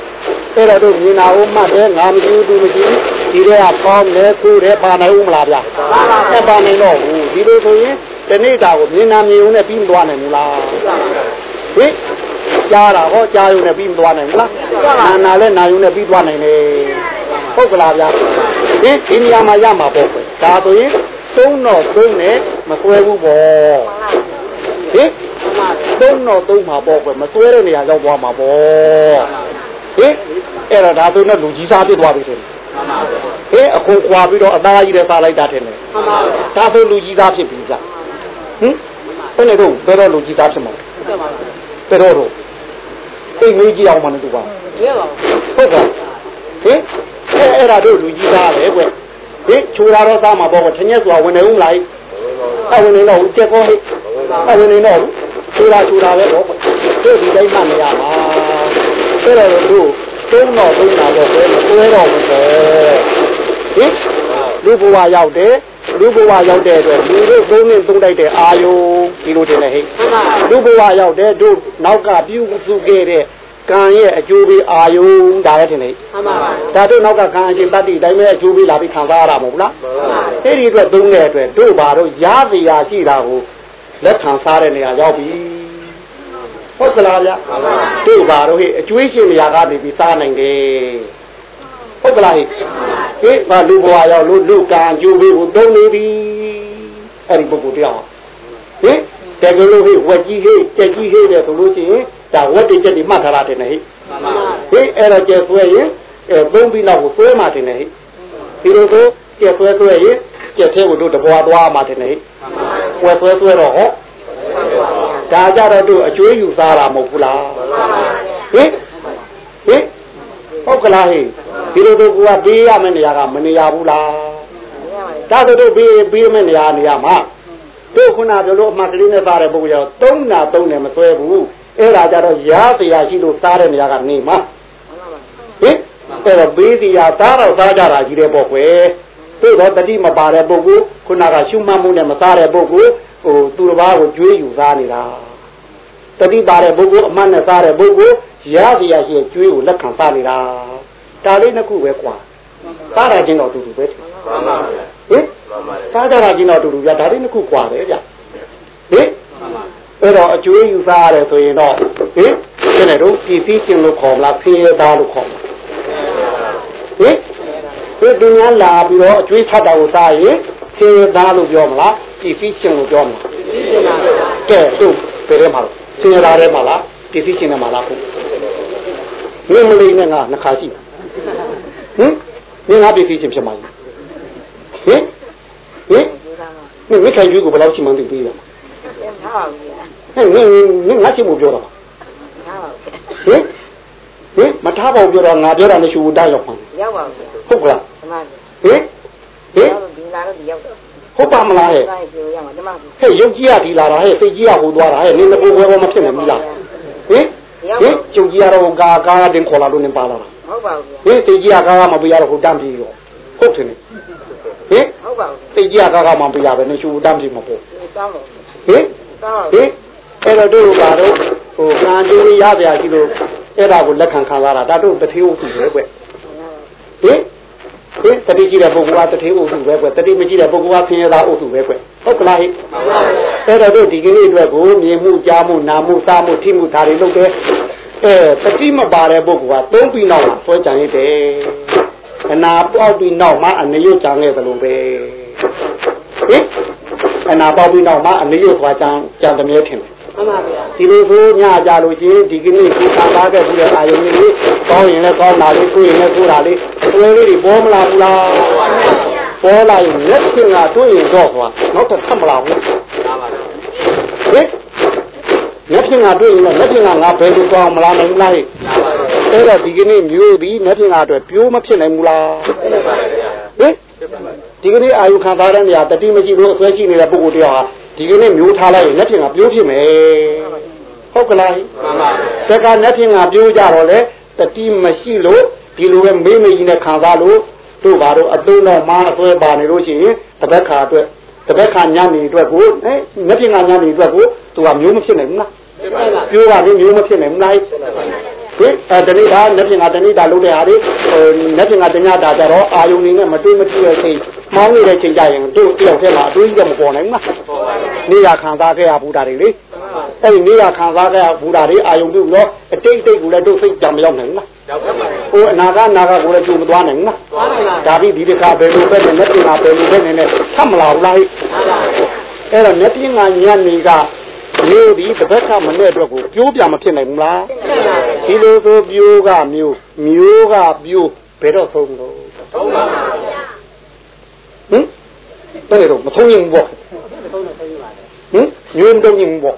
အဲ့တော့တို့မြင်နာဦးမှတ်တယ်ငါမကြည့်ဘူးသူမကြည့်ဒီထဲကပေါင်းလဲကူတယ်ပါနိုင်ဦးမလားဗျာမှန်ပါဗျာအဲ့ပါနိုင်တော့ဘူးဒီလိုဆိုရင်ဒီနေ့တာကိုမြင်နာမြင်ုံနဲ့ပြီးမသွားနိုင်ဘူးလားဟင်ကြားတာဟောကြားရုံနဲ့ပြီးမသွားနိုင်ဘူးလားနာနာလဲနာရုံနဲ့ပြီးသွားနိုင်တယ်ဟုတ်ကလားဗျာဒီဒီနေရာမှာရမှာပေါ့ဒါဆိုရင်သုံးတော့သုံးနဲ့မကွဲဘူးပေါ့ဟင်သုံးတော့သုံးမှာပေါ့ကွယ်မကွဲတဲ့နေရာရောက်သွားမှာပေါ့ ဟင်အဲ့တော့ဒါဆိုတော့လူကြီးစားပြစ်သွားပြီဆိုရင်မှန်ပါဗျာဟင်အခုခွာပြီးတော့အသားကြီးနဲ့စားလိုက်တာထင်တယ်မှန်ပါဗျာဒါဆိုလူကြီးသားဖြစ်ပြီကြဟင်ဘယ်နဲ့တော့ဘယ်တော့လူကြီးသားဖြစ်မှာဟုတ်ကဲ့ပါဗျာဘယ်တော့တော့အိမ်မေးကြည့်အောင်မနဲ့တူပါရဲပါဗျာဟုတ်ကဲ့ဟင်အဲ့အဲ့ဒါတို့လူကြီးသားပဲကွဟင်ချိုးတာတော့သားမှာပေါ့ကွထညက်ဆိုတာဝင်နေဦးမလားအဝင်နေတော့ကြက်ကောဟိအဝင်နေတော့ချိုးတာချိုးတာပဲပေါ့တို့ဒီတိုင်းမှနေရမှာ အဲ့တော့တို့သုံးတော့သုံးတာတော့ပဲမကွဲတော့ဘူးပေါ့ဟင်လူဘဝရောက်တယ်လူဘဝရောက်တဲ့အတွက်လူတို့သုံးနေသုံးတိုက်တဲ့အာယုံဒီလိုတင်လေဟဲ့မှန်ပါလူဘဝရောက်တဲ့တို့နောက်ကပြုစုခဲ့တဲ့ကံရဲ့အကျိုးပေးအာယုံဒါလည်းတင်လေမှန်ပါဒါတို့နောက်ကကံအရှင်တတ္တိအတိုင်းပဲအကျိုးပေးလာပြီးခံစားရတာမဟုတ်လားအဲ့ဒီအတွက်သုံးတဲ့အတွက်တို့ဘာတို့ရသည်ရာရှိတာကိုလက်ခံစားတဲ့နေရာရောက်ပြီ ဟုတ်ကလားဗျတို့ဘာတို့ဟဲ့အကျွေးရှင်နေရာကနေပြီးစားနိုင်တယ်ဟုတ်ကလားဟဲ့ဟေးဘာလူဘဝရောက်လို့လူကံအကျိုးပေးကိုသုံးနေပြီအဲ့ဒီပုဂ္ဂိုလ်တရားဟင်တကယ်လို့ဟဲ့ဝက်ကြီးဟဲ့ကြက်ကြီးဟဲ့တဲ့ဆိုလို့ရှိရင်ဒါဝက်တွေကြက်တွေမှတ်ထားတာတဲ့ဟဲ့မှန်ပါဟေးအဲ့တော့ကျက်ဆွဲရင်အဲသုံးပြီးတော့ကိုဆွဲမှတင်နေဟိဒီလိုဆိုကျက်ဆွဲဆွဲရင်ကျက်သေးကိုတို့တဘွားသွားမှတင်နေဟိဝယ်ဆွဲဆွဲတော့ဟော ဒါကြတော့တို့အကျွေးယူစားတာမဟုတ်ဘူးလားဟင်ဟင်ဟုတ်ကလားဟိဒီလိုတို့ကပေးရမယ့်နေရာကမနေရဘူးလားဒါဆိုတို့ပေးပေးမယ့်နေရာနေရာမှာတို့ခုနပြောလို့အမှတ်ကလေးနဲ့စားတဲ့ပုဂ္ဂိုလ်ရောသုံးနာသုံးတယ်မဆွဲဘူးအဲ့ဒါကြတော့ရားတရားရှိလို့စားတဲ့နေရာကနေမှာဟင်အဲ့တော့ဘေးစီယာသားတော့စားကြတာကြီးတဲ့ပေါ့ကွယ်သို့တော့တတိမပါတဲ့ပုဂ္ဂိုလ်ခုနကရှုမှတ်မှုနဲ့မစားတဲ့ပုဂ္ဂိုလ် ဟိုသူတစ်ပါးကိုကြွေးယူစားနေတာတတိပါတဲ့ပုဂ္ဂိုလ်အမှတ်နဲ့စားတဲ့ပုဂ္ဂိုလ်ရစီယာရှိရဲ့ကြွေးကိုလက်ခံစားနေတာဒါလေးနှစ်ခုပဲကွာစားတာချင်းတော့အတူတူပဲမှန်ပါဗျာဟင်မှန်ပါလေစားကြတာချင်းတော့အတူတူပြဒါလေးနှစ်ခုကွာတယ်ဗျဟင်အဲ့တော့အကျွေးယူစားရတယ်ဆိုရင်တော့ဟင်ကျန်တဲ့တို့ပြည်စည်းခြင်းလို့ခေါ်မလားဖေးသားလို့ခေါ်မလားဟင်ဒီသူများလာပြီးတော့အကျွေးချက်တာကိုစားရင်ဖေးသားလို့ပြောမလား ပြည်စည်းခြင်းလို့ပြောမလားဒီစင်ပါကဲသူဘယ်ထဲမှာလဲဖေးသားထဲမှာလားပြည်စည်းခြင်းထဲမှာလားခုမင်းမလေးနဲ့ငါနှစ်ခါရှိတယ်ဟင်မင်းငါပြည်စည်းခြင်းဖြစ်မှာကြီးဟင်ဟင်မင်းမိခိုင်ကျွေးကိုဘယ်လောက်ရှိမှန်းသိပြီးလားထားပါဘူးဗျာဟဲ့ငင်းငင်းငါချစ်မှုပြောတာပါထားပါဘူးဟင်ဟင်မထားပါဘူးပြောတော့ငါပြောတာနဲ့ရှူတာရောက်ပါရောက်ပါဘူးဟုတ်ကလားဓမ္မဟင်ဟင်ဒီလာတော့ဒီရောက်တော့ ဟုတ်ပါမလားဟဲ့ဒါပြောရမှာဓမ္မဟဲ့ရုပ်ကြီးရဒီလာတာဟဲ့စိတ်ကြီးရဟိုသွားတာဟဲ့နင်းတကူဘယ်ဘောမဖြစ်နိုင်ဘူးလားဟင်ဟင်ကျုပ်ကြီးရတော့ကာကာတင်ခေါ်လာလို့နင်းပါလာတာဟုတ်ပါဘူးဗျာဟင်စိတ်ကြီးရကာကမပြရတော့ဟိုတမ်းပြေရောဟုတ်တယ်ဟင်ဟုတ်ပါဘူးစိတ်ကြီးရကာကမပြရပဲနင်းရှူတမ်းပြေမပေါ့ဒီတောင်းလို့ဟင်တောင်းဟင်အဲ့တော့တို့ဘာတော့ဟိုကံကြိုးရပြရှိလို့အဲ့ဒါကိုလက်ခံခံလာတာဒါတို့တတိယဥစုပဲကွဟင် ဟင်တတိရှိတဲ့ပုဂ္ဂိုလ်ကတတိအုပ်စုပဲကွတတိမရှိတဲ့ပုဂ္ဂိုလ်ကဆင်းရဲသားအုပ်စုပဲကွဟုတ်ကလားဟိအဲ့တော့တို့ဒီကနေ့အတွက်ကိုမြင်မှုကြားမှုနားမှုစားမှုထိမှုဒါတွေလုပ်တယ်အဲတတိမပါတဲ့ပုဂ္ဂိုလ်ကသုံးပြီးနောက်မှာဆွဲကြံရတဲ့အနာပေါက်ပြီးနောက်မှာအနေရွတ်ကြံခဲ့သလိုပဲဟင်အနာပေါက်ပြီးနောက်မှာအနေရွတ်သွားကြံကြံတည်းထင်တယ် မှန်ပါဗျာဒီလိုဆိုညကြလို့ချင်းဒီကနေ့ကိုခံစားခဲ့ပြီးတဲ့အာယုန်လေးကောင်းရင်လည်းကောင်းတာလေးကိုရင်လည်းကိုတာလေးသွေးလေးတွေပေါ်မလာဘူးလားပေါ်လာရင်လက်ချင်းကတွေးရင်တော့ဟောနောက်တော့ထပ်မလာဘူးမှန်ပါဗျာဟင်လက်ချင်းကတွေးရင်လည်းလက်ချင်းကငါဘယ်လိုကောင်းမလားနိုင်ဘူးလားဟဲ့အဲ့တော့ဒီကနေ့မျိုးပြီးလက်ချင်းကအတွက်ပြိုးမဖြစ်နိုင်ဘူးလားမှန်ပါဗျာဟင်ဒီကနေ့အာယုခံစားတဲ့နေရာတတိမရှိလို့အဆွဲရှိနေတဲ့ပုဂ္ဂိုလ်တယောက်ဟာ ဒီကနေ့မျိုးထားလိုက်ရင်လက်ချင်းကပြိုးဖြစ်မယ်ဟုတ်ကလားမှန်ပါတက္ကနဲ့ဖြင့်ငါပြောကြတော့လေတတိမရှိလို့ဒီလိုပဲမေးမေးကြီးနဲ့ခံစားလို့တို့ဘာလို့အတုံးနဲ့မားအဆွဲပါနေလို့ရှိရင်တပတ်ခါအတွက်တပတ်ခါညနေအတွက်ကိုအဲမဖြင့်ငါညနေအတွက်ကိုသူကမျိုးမဖြစ်နိုင်ဘူးလားပြောပါလေမျိုးမဖြစ်နိုင်ဘူးလား ဟင်အဲတနေ့ဒါလက်ဖြင့်ငါတနေ့ဒါလုပ်တဲ့ဟာတွေဟိုလက်ဖြင့်ငါတညတာကြတော့အာယုန်နေနဲ့မတွေးမကြည့်တဲ့ချိန်မောင်းနေတဲ့ချိန်ကြရင်တို့တယောက်တည်းမှာအတွေးကြီးကမပေါ်နိုင်ဘူးလားနေရခံစားခဲ့ရဘူးတာတွေလေအဲ့ဒီနေရခံစားခဲ့ရဘူးတာတွေအာယုန်ပြုလို့အတိတ်တိတ်ကိုလည်းတို့စိတ်ကြံမရောက်နိုင်ဘူးလားရောက်ပါပါဟိုအနာကနာကကိုလည်းကြိုမသွားနိုင်ဘူးလားသွားနိုင်လားဒါပြီးဒီတစ်ခါဘယ်လိုပဲနဲ့လက်ပြင်ကဘယ်လိုပဲနဲ့နဲ့ထပ်မလာဘူးလားဟိအဲ့တော့လက်ပြင်ကညနေက လေဒီတစ်ပတ်ကမနဲ့အတွက်ကိုပြိုးပြမဖြစ်နိုင်ဘူးလားဒီလိုဆိုပြိုးကမျိုးမျိုးကပြိုးဘယ်တော့ဆုံးလို့ဟုတ်ပါပါဟင်တဲ့တော့မဆုံးရင်ဘောဟင်မျိုးမတုံးရင်ဘော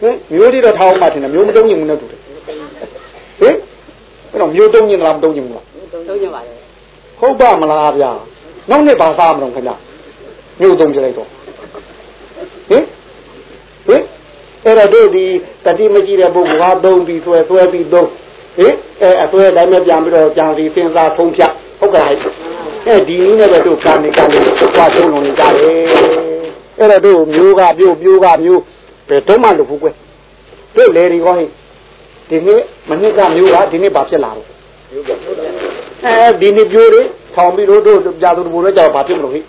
ဟင်မျိုးဒီတော့ထောင်းမှတင်တယ်မျိုးမတုံးရင်ဘူးနဲ့တူတယ်ဟင်အဲ့တော့မျိုးတုံးရင်လားမတုံးရင်ဘူးလားသုံးကြပါလေဟုတ်ပါမလားဗျာနောက်နေ့ဘာစားမလို့ခင်ဗျမြို့သုံးကြလိုက်တော့ဟင် ဟင်အဲ့တော့တို့ဒီတတိမကြည့်တဲ့ပုဂ္ဂိုလ်ဟာသုံးပြီးဆွဲဆွဲပြီးသုံးဟင်အဲအဆွဲတိုင်းပဲပြန်ပြီးတော့ကြံစီစဉ်းစားဆုံးဖြတ်ဟုတ်ကဲ့ဟဲ့အဲဒီနည်းနဲ့ပဲတို့ကံနေကံနေသွားချုံလုံးနေကြတယ်အဲ့တော့တို့မျိုးကမျိုးမျိုးကမျိုးဘယ်တော့မှလုပ်ဘူးကွတို့လေဒီကောဟိဒီနေ့မနစ်ကမျိုးကဒီနေ့ဘာဖြစ်လာတော့အဲဒီနေ့ပြိုးတွေထောင်ပြီးတော့တို့ကြာသူတို့လည်းကြောက်ဘာဖြစ်မလို့ဟိ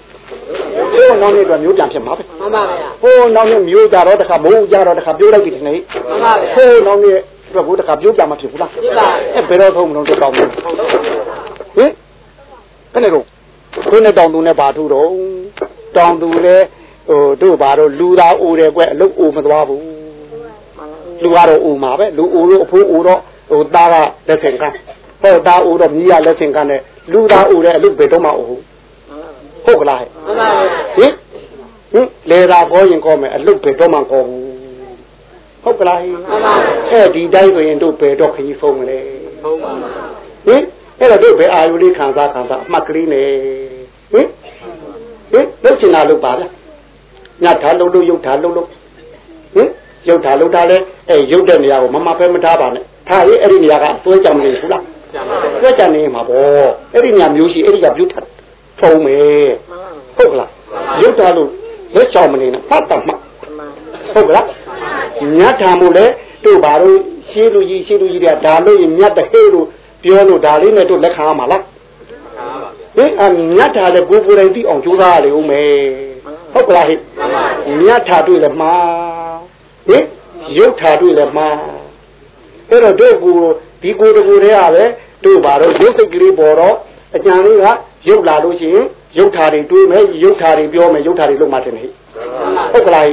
ဟိုနောက်နေ့တော့မျိုးပြန်ဖြစ်မှာပဲမှန်ပါဗျာဟိုနောက်နေ့မျိုးကြတော့တခါမိုးကြတော့တခါပြိုးလိုက်ပြီဒီနေ့မှန်ပါဗျာဟိုနောက်နေ့တော့ကိုတခါပြိုးကြမှာဖြစ်ဘူးလားဖြစ်ပါအဲဘယ်တော့ထုံးမလို့တော့ကောင်းဘူးဟင်ဘယ်နဲ့တော့ခွင်းနဲ့တောင်သူနဲ့ဘာထုတော့တောင်သူလဲဟိုတို့ဘာတော့လူသားအိုတယ်ကွအလုတ်အိုမသွားဘူးလူကတော့အိုမှာပဲလူအိုလို့အဖိုးအိုတော့ဟိုသားကလက်ဆင်ကန်းဟောသားအိုတော့မြည်ရလက်ဆင်ကန်းနဲ့လူသားအိုတဲ့အလုတ်ဘယ်တော့မှအိုဘူး ဟုတ်ကလားဟဲ့မှန်ပါဗျာဟင်ဟင်လေသာကောရင်ကောမယ်အလုတ်ဘယ်တော့မှကောဘူးဟုတ်ကလားဟင်အဲဒီတိုင်းဆိုရင်တို့ဘယ်တော့ခကြီးဖုံးမလဲဟုတ်ပါဘူးဟင်အဲ့တော့တို့ဘယ်အာယုလေးခံစားခံစားအမှတ်ကလေးနဲ့ဟင်ဟင်လုတ်ချင်တာလုတ်ပါဗျညထားလုတ်လို့ရုပ်ထားလုတ်လို့ဟင်ရုပ်ထားလုတ်ထားလဲအဲရုပ်တဲ့နေရာကိုမမဖဲမထားပါနဲ့ထားရေးအဲ့ဒီနေရာကအသွဲကြောင်နေဘူးလားကျန်ပါပါသွဲကြနေမှာပေါ့အဲ့ဒီနေရာမျိုးရှိအဲ့ဒီကပြုတ်ထ ထုံးမယ်ဟုတ်ကလားရုပ်ထားလို့လက်ချောင်မနေနဲ့ဖတ်တာမှဟုတ်ကလားညထားမှုလဲတို့ဘာလို့ရှေးလူကြီးရှေးလူကြီးတွေကဒါလို့ရင်မြတ်တဲ့ဟဲ့လို့ပြောလို့ဒါလေးနဲ့တို့လက်ခံရမှာလားပါပါဗျာဟင်အမြတ်ထားတဲ့ကိုယ်ကိုယ်တိုင်သိအောင်ကြိုးစားရလေဦးမယ်ဟုတ်ကလားဟိမြတ်ထားတွေ့လည်းမှာဟင်ရုပ်ထားတွေ့လည်းမှာအဲ့တော့တို့ကိုဒီကိုယ်တကူတည်းကပဲတို့ဘာတော့ရုပ်စိတ်ကလေးပေါ်တော့ အကြံလေးကရုပ်လာလို့ရှိရင်ရုပ်ထားတွေတွေးမယ်ရုပ်ထားတွေပြောမယ်ရုပ်ထားတွေလုပ်မှတင်ဟိဟုတ်ကလားဟိ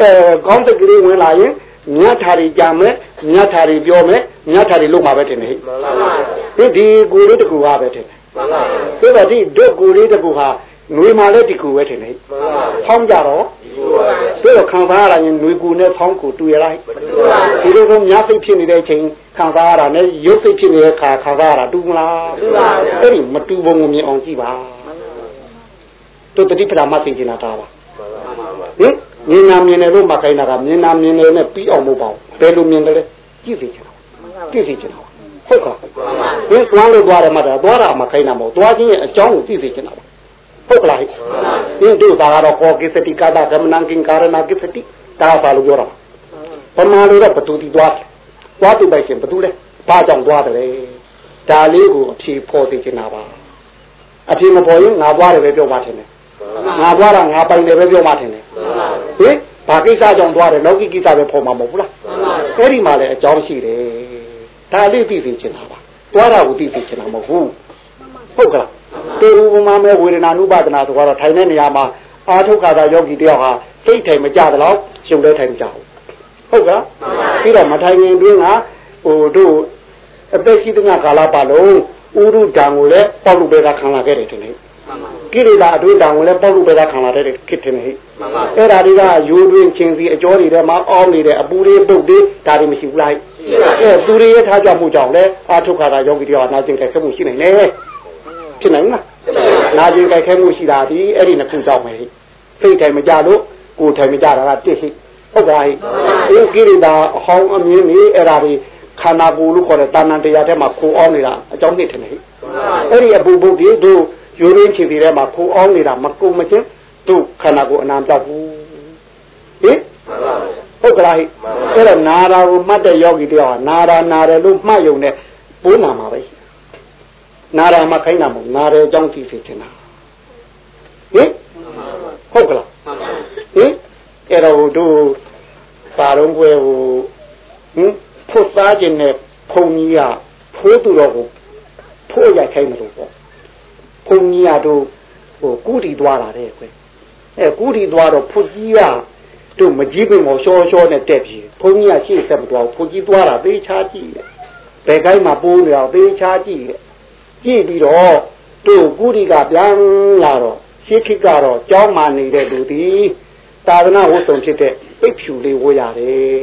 အဲကောင်းစိတ်ကလေးဝင်လာရင်မြတ်ထားတွေကြံမယ်မြတ်ထားတွေပြောမယ်မြတ်ထားတွေလုပ်မှပဲတင်ဟိမှန်ပါပါဒီဒီကိုယ်လေးတကူကပဲတင်မှန်ပါပါဆိုတော့ဒီဒုတ်ကိုယ်လေးတကူဟာ ຫນွေမှာလည်းဒီကူပဲထင်တယ် မှန်ပါပါ ဖောင်းကြတော့ ဒီလိုပါဗျာ ဆိုတော့ခံစားရတာရင်ຫນွေကူနဲ့ဖောင်းကူတူရလိုက်ဒီလိုကမြားစိတ်ဖြစ်နေတဲ့အချိန်ခံစားရတာနဲ့ရုပ်စိတ်ဖြစ်နေတဲ့ခါခံစားရတာတူမလားအဲ့ဒီမတူဘုံကိုမြင်အောင်ကြည့်ပါတို့တတိပဓာမသိချင်တာဒါပါ မှန်ပါပါ ဟင်မြင်နာမြင်တယ်လို့မှခိုင်းတာကမြင်နာမြင်တယ်နဲ့ပြီးအောင်မဟုတ်ပါဘူးဘယ်လိုမြင်တယ်လဲကြည့်စေချင်တာကြည့်စေချင်တာဟုတ်ကဲ့ဒီသွားလို့သွားတယ်မှတာသွားတာမှခိုင်းတာမဟုတ်သွားခြင်းရဲ့အကြောင်းကိုကြည့်စေချင်တာပါ ဟုတ်ကလားဟင်တို့သာကတော့ကောကိစ္စတိကာတာကမနံကင်ကာရနာကိစ္စတိဒါပါလို့ပြောတာပမာလို့တော့ဘသူတီသွားတယ်သွားသူပိုက်ရှင်ဘသူလဲဘာကြောင့်သွားတယ်လဲဒါလေးကိုအဖြေဖော်စေချင်တာပါအဖြေမပေါ်ရင်ငါသွားတယ်ပဲပြောပါထင်တယ်ငါသွားတာငါပိုင်တယ်ပဲပြောမှထင်တယ်ဟင်ဘာကိစ္စကြောင့်သွားတယ်လောကီကိစ္စပဲဖော်မှာမဟုတ်ဘူးလားအဲ့ဒီမှာလည်းအကြောင်းရှိတယ်ဒါလေးသိသိချင်တာပါသွားတာကိုသိသိချင်တာမဟုတ်ဘူးဟုတ်ကလား တေရူပမာမဲဝေဒနာနုပါဒနာဆိုတော့ထိုင်တဲ့နေရာမှာအာထုတ်ခါသာယောဂီတယောက်ဟာစိတ်ထိုင်မကြသလောက်ရှုံလဲထိုင်မကြဘူးဟုတ်ကလားပြီးတော့မထိုင်ရင်တွင်းကဟိုတို့အသက်ရှိတဲ့ကာလပတ်လုံးဥရုဒံကိုလည်းပေါက်လို့ပဲကခံလာခဲ့တယ်ထင်တယ်ကိရိတာအတွင်းတံကိုလည်းပေါက်လို့ပဲကခံလာတဲ့ခစ်ထင်တယ်ဟိမှန်ပါအဲ့ဒါတွေကရိုးတွင်းချင်းစီအကျော်တွေထဲမှာအောင်းနေတဲ့အပူတွေပုတ်တွေဒါတွေမရှိဘူးလားအဲသူတွေရထားကြမှုကြောင့်လဲအာထုခါတာယောဂီတွေကနာကျင်ကြိုက်ခဲမှုရှိနိုင်တယ် ဖြစ်နိုင်လားနာကျင်ကြိုက်ခဲမှုရှိတာဒီအဲ့ဒီနှစ်ခုကြောင့်ပဲဟိစိတ်ထိုင်မကြလို့ကိုယ်ထိုင်မကြတာကတစ်ဟိဟုတ်ပါဟိဒီကိရိတာအဟောင်းအမြင်ကြီးအဲ့ဒါတွေခန္ဓာကိုယ်လို့ခေါ်တဲ့တာဏ္ဍတရားထဲမှာခိုးအောင်နေတာအကြောင်းနှစ်ထင်တယ်ဟိအဲ့ဒီအပူပုတ်တွေတို့ရိုးရင်းချင်းစီထဲမှာခိုးအောင်နေတာမကုန်မချင်းတို့ခန္ဓာကိုယ်အနာပြောက်ဘူးဟိမှန်ပါပါဟုတ်ကလားဟိအဲ့တော့နာတာကိုမှတ်တဲ့ယောဂီတယောက်ဟာနာတာနာတယ်လို့မှတ်ယုံနဲ့ပိုးနာမှာပဲ နာတာမှခိုင်းတာမဟုတ်နာတယ်အကြောင်းသိစေချင်တာဟင်ဟုတ်ကလားမှန်ပါဟင်အဲ့တော့တို့ပါတော့ကွယ်ဟိုဟင်ဖို့သားခြင်းနဲ့ဖုန်ကြီးကဖိုးသူတော်ကိုဖိုးရိုက်ခိုင်းတယ်လို့ပေါ့ဖုန်ကြီးကတို့ဟိုကုတီသွားတာတဲ့ကွယ်အဲကုတီသွားတော့ဖုတ်ကြီးကတို့မကြီးပင်ကိုရှောရှောနဲ့တက်ပြီးဖုန်ကြီးကရှေ့ဆက်မသွားဘူးဖုတ်ကြီးသွားတာသေးချာကြည့်တယ်ဘယ်ကိုင်းမှာပိုးနေအောင်သေးချာကြည့်တယ် ကြည့်ပြီးတော့တို့ကုတီကပြန်လာတော့ရှေ့ခိကတော့ကြောင်းမာနေတဲ့လူဒီသာသနာဝတ်ဆောင်ဖြစ်တဲ့ပိတ်ဖြူလေးဝေးရတယ်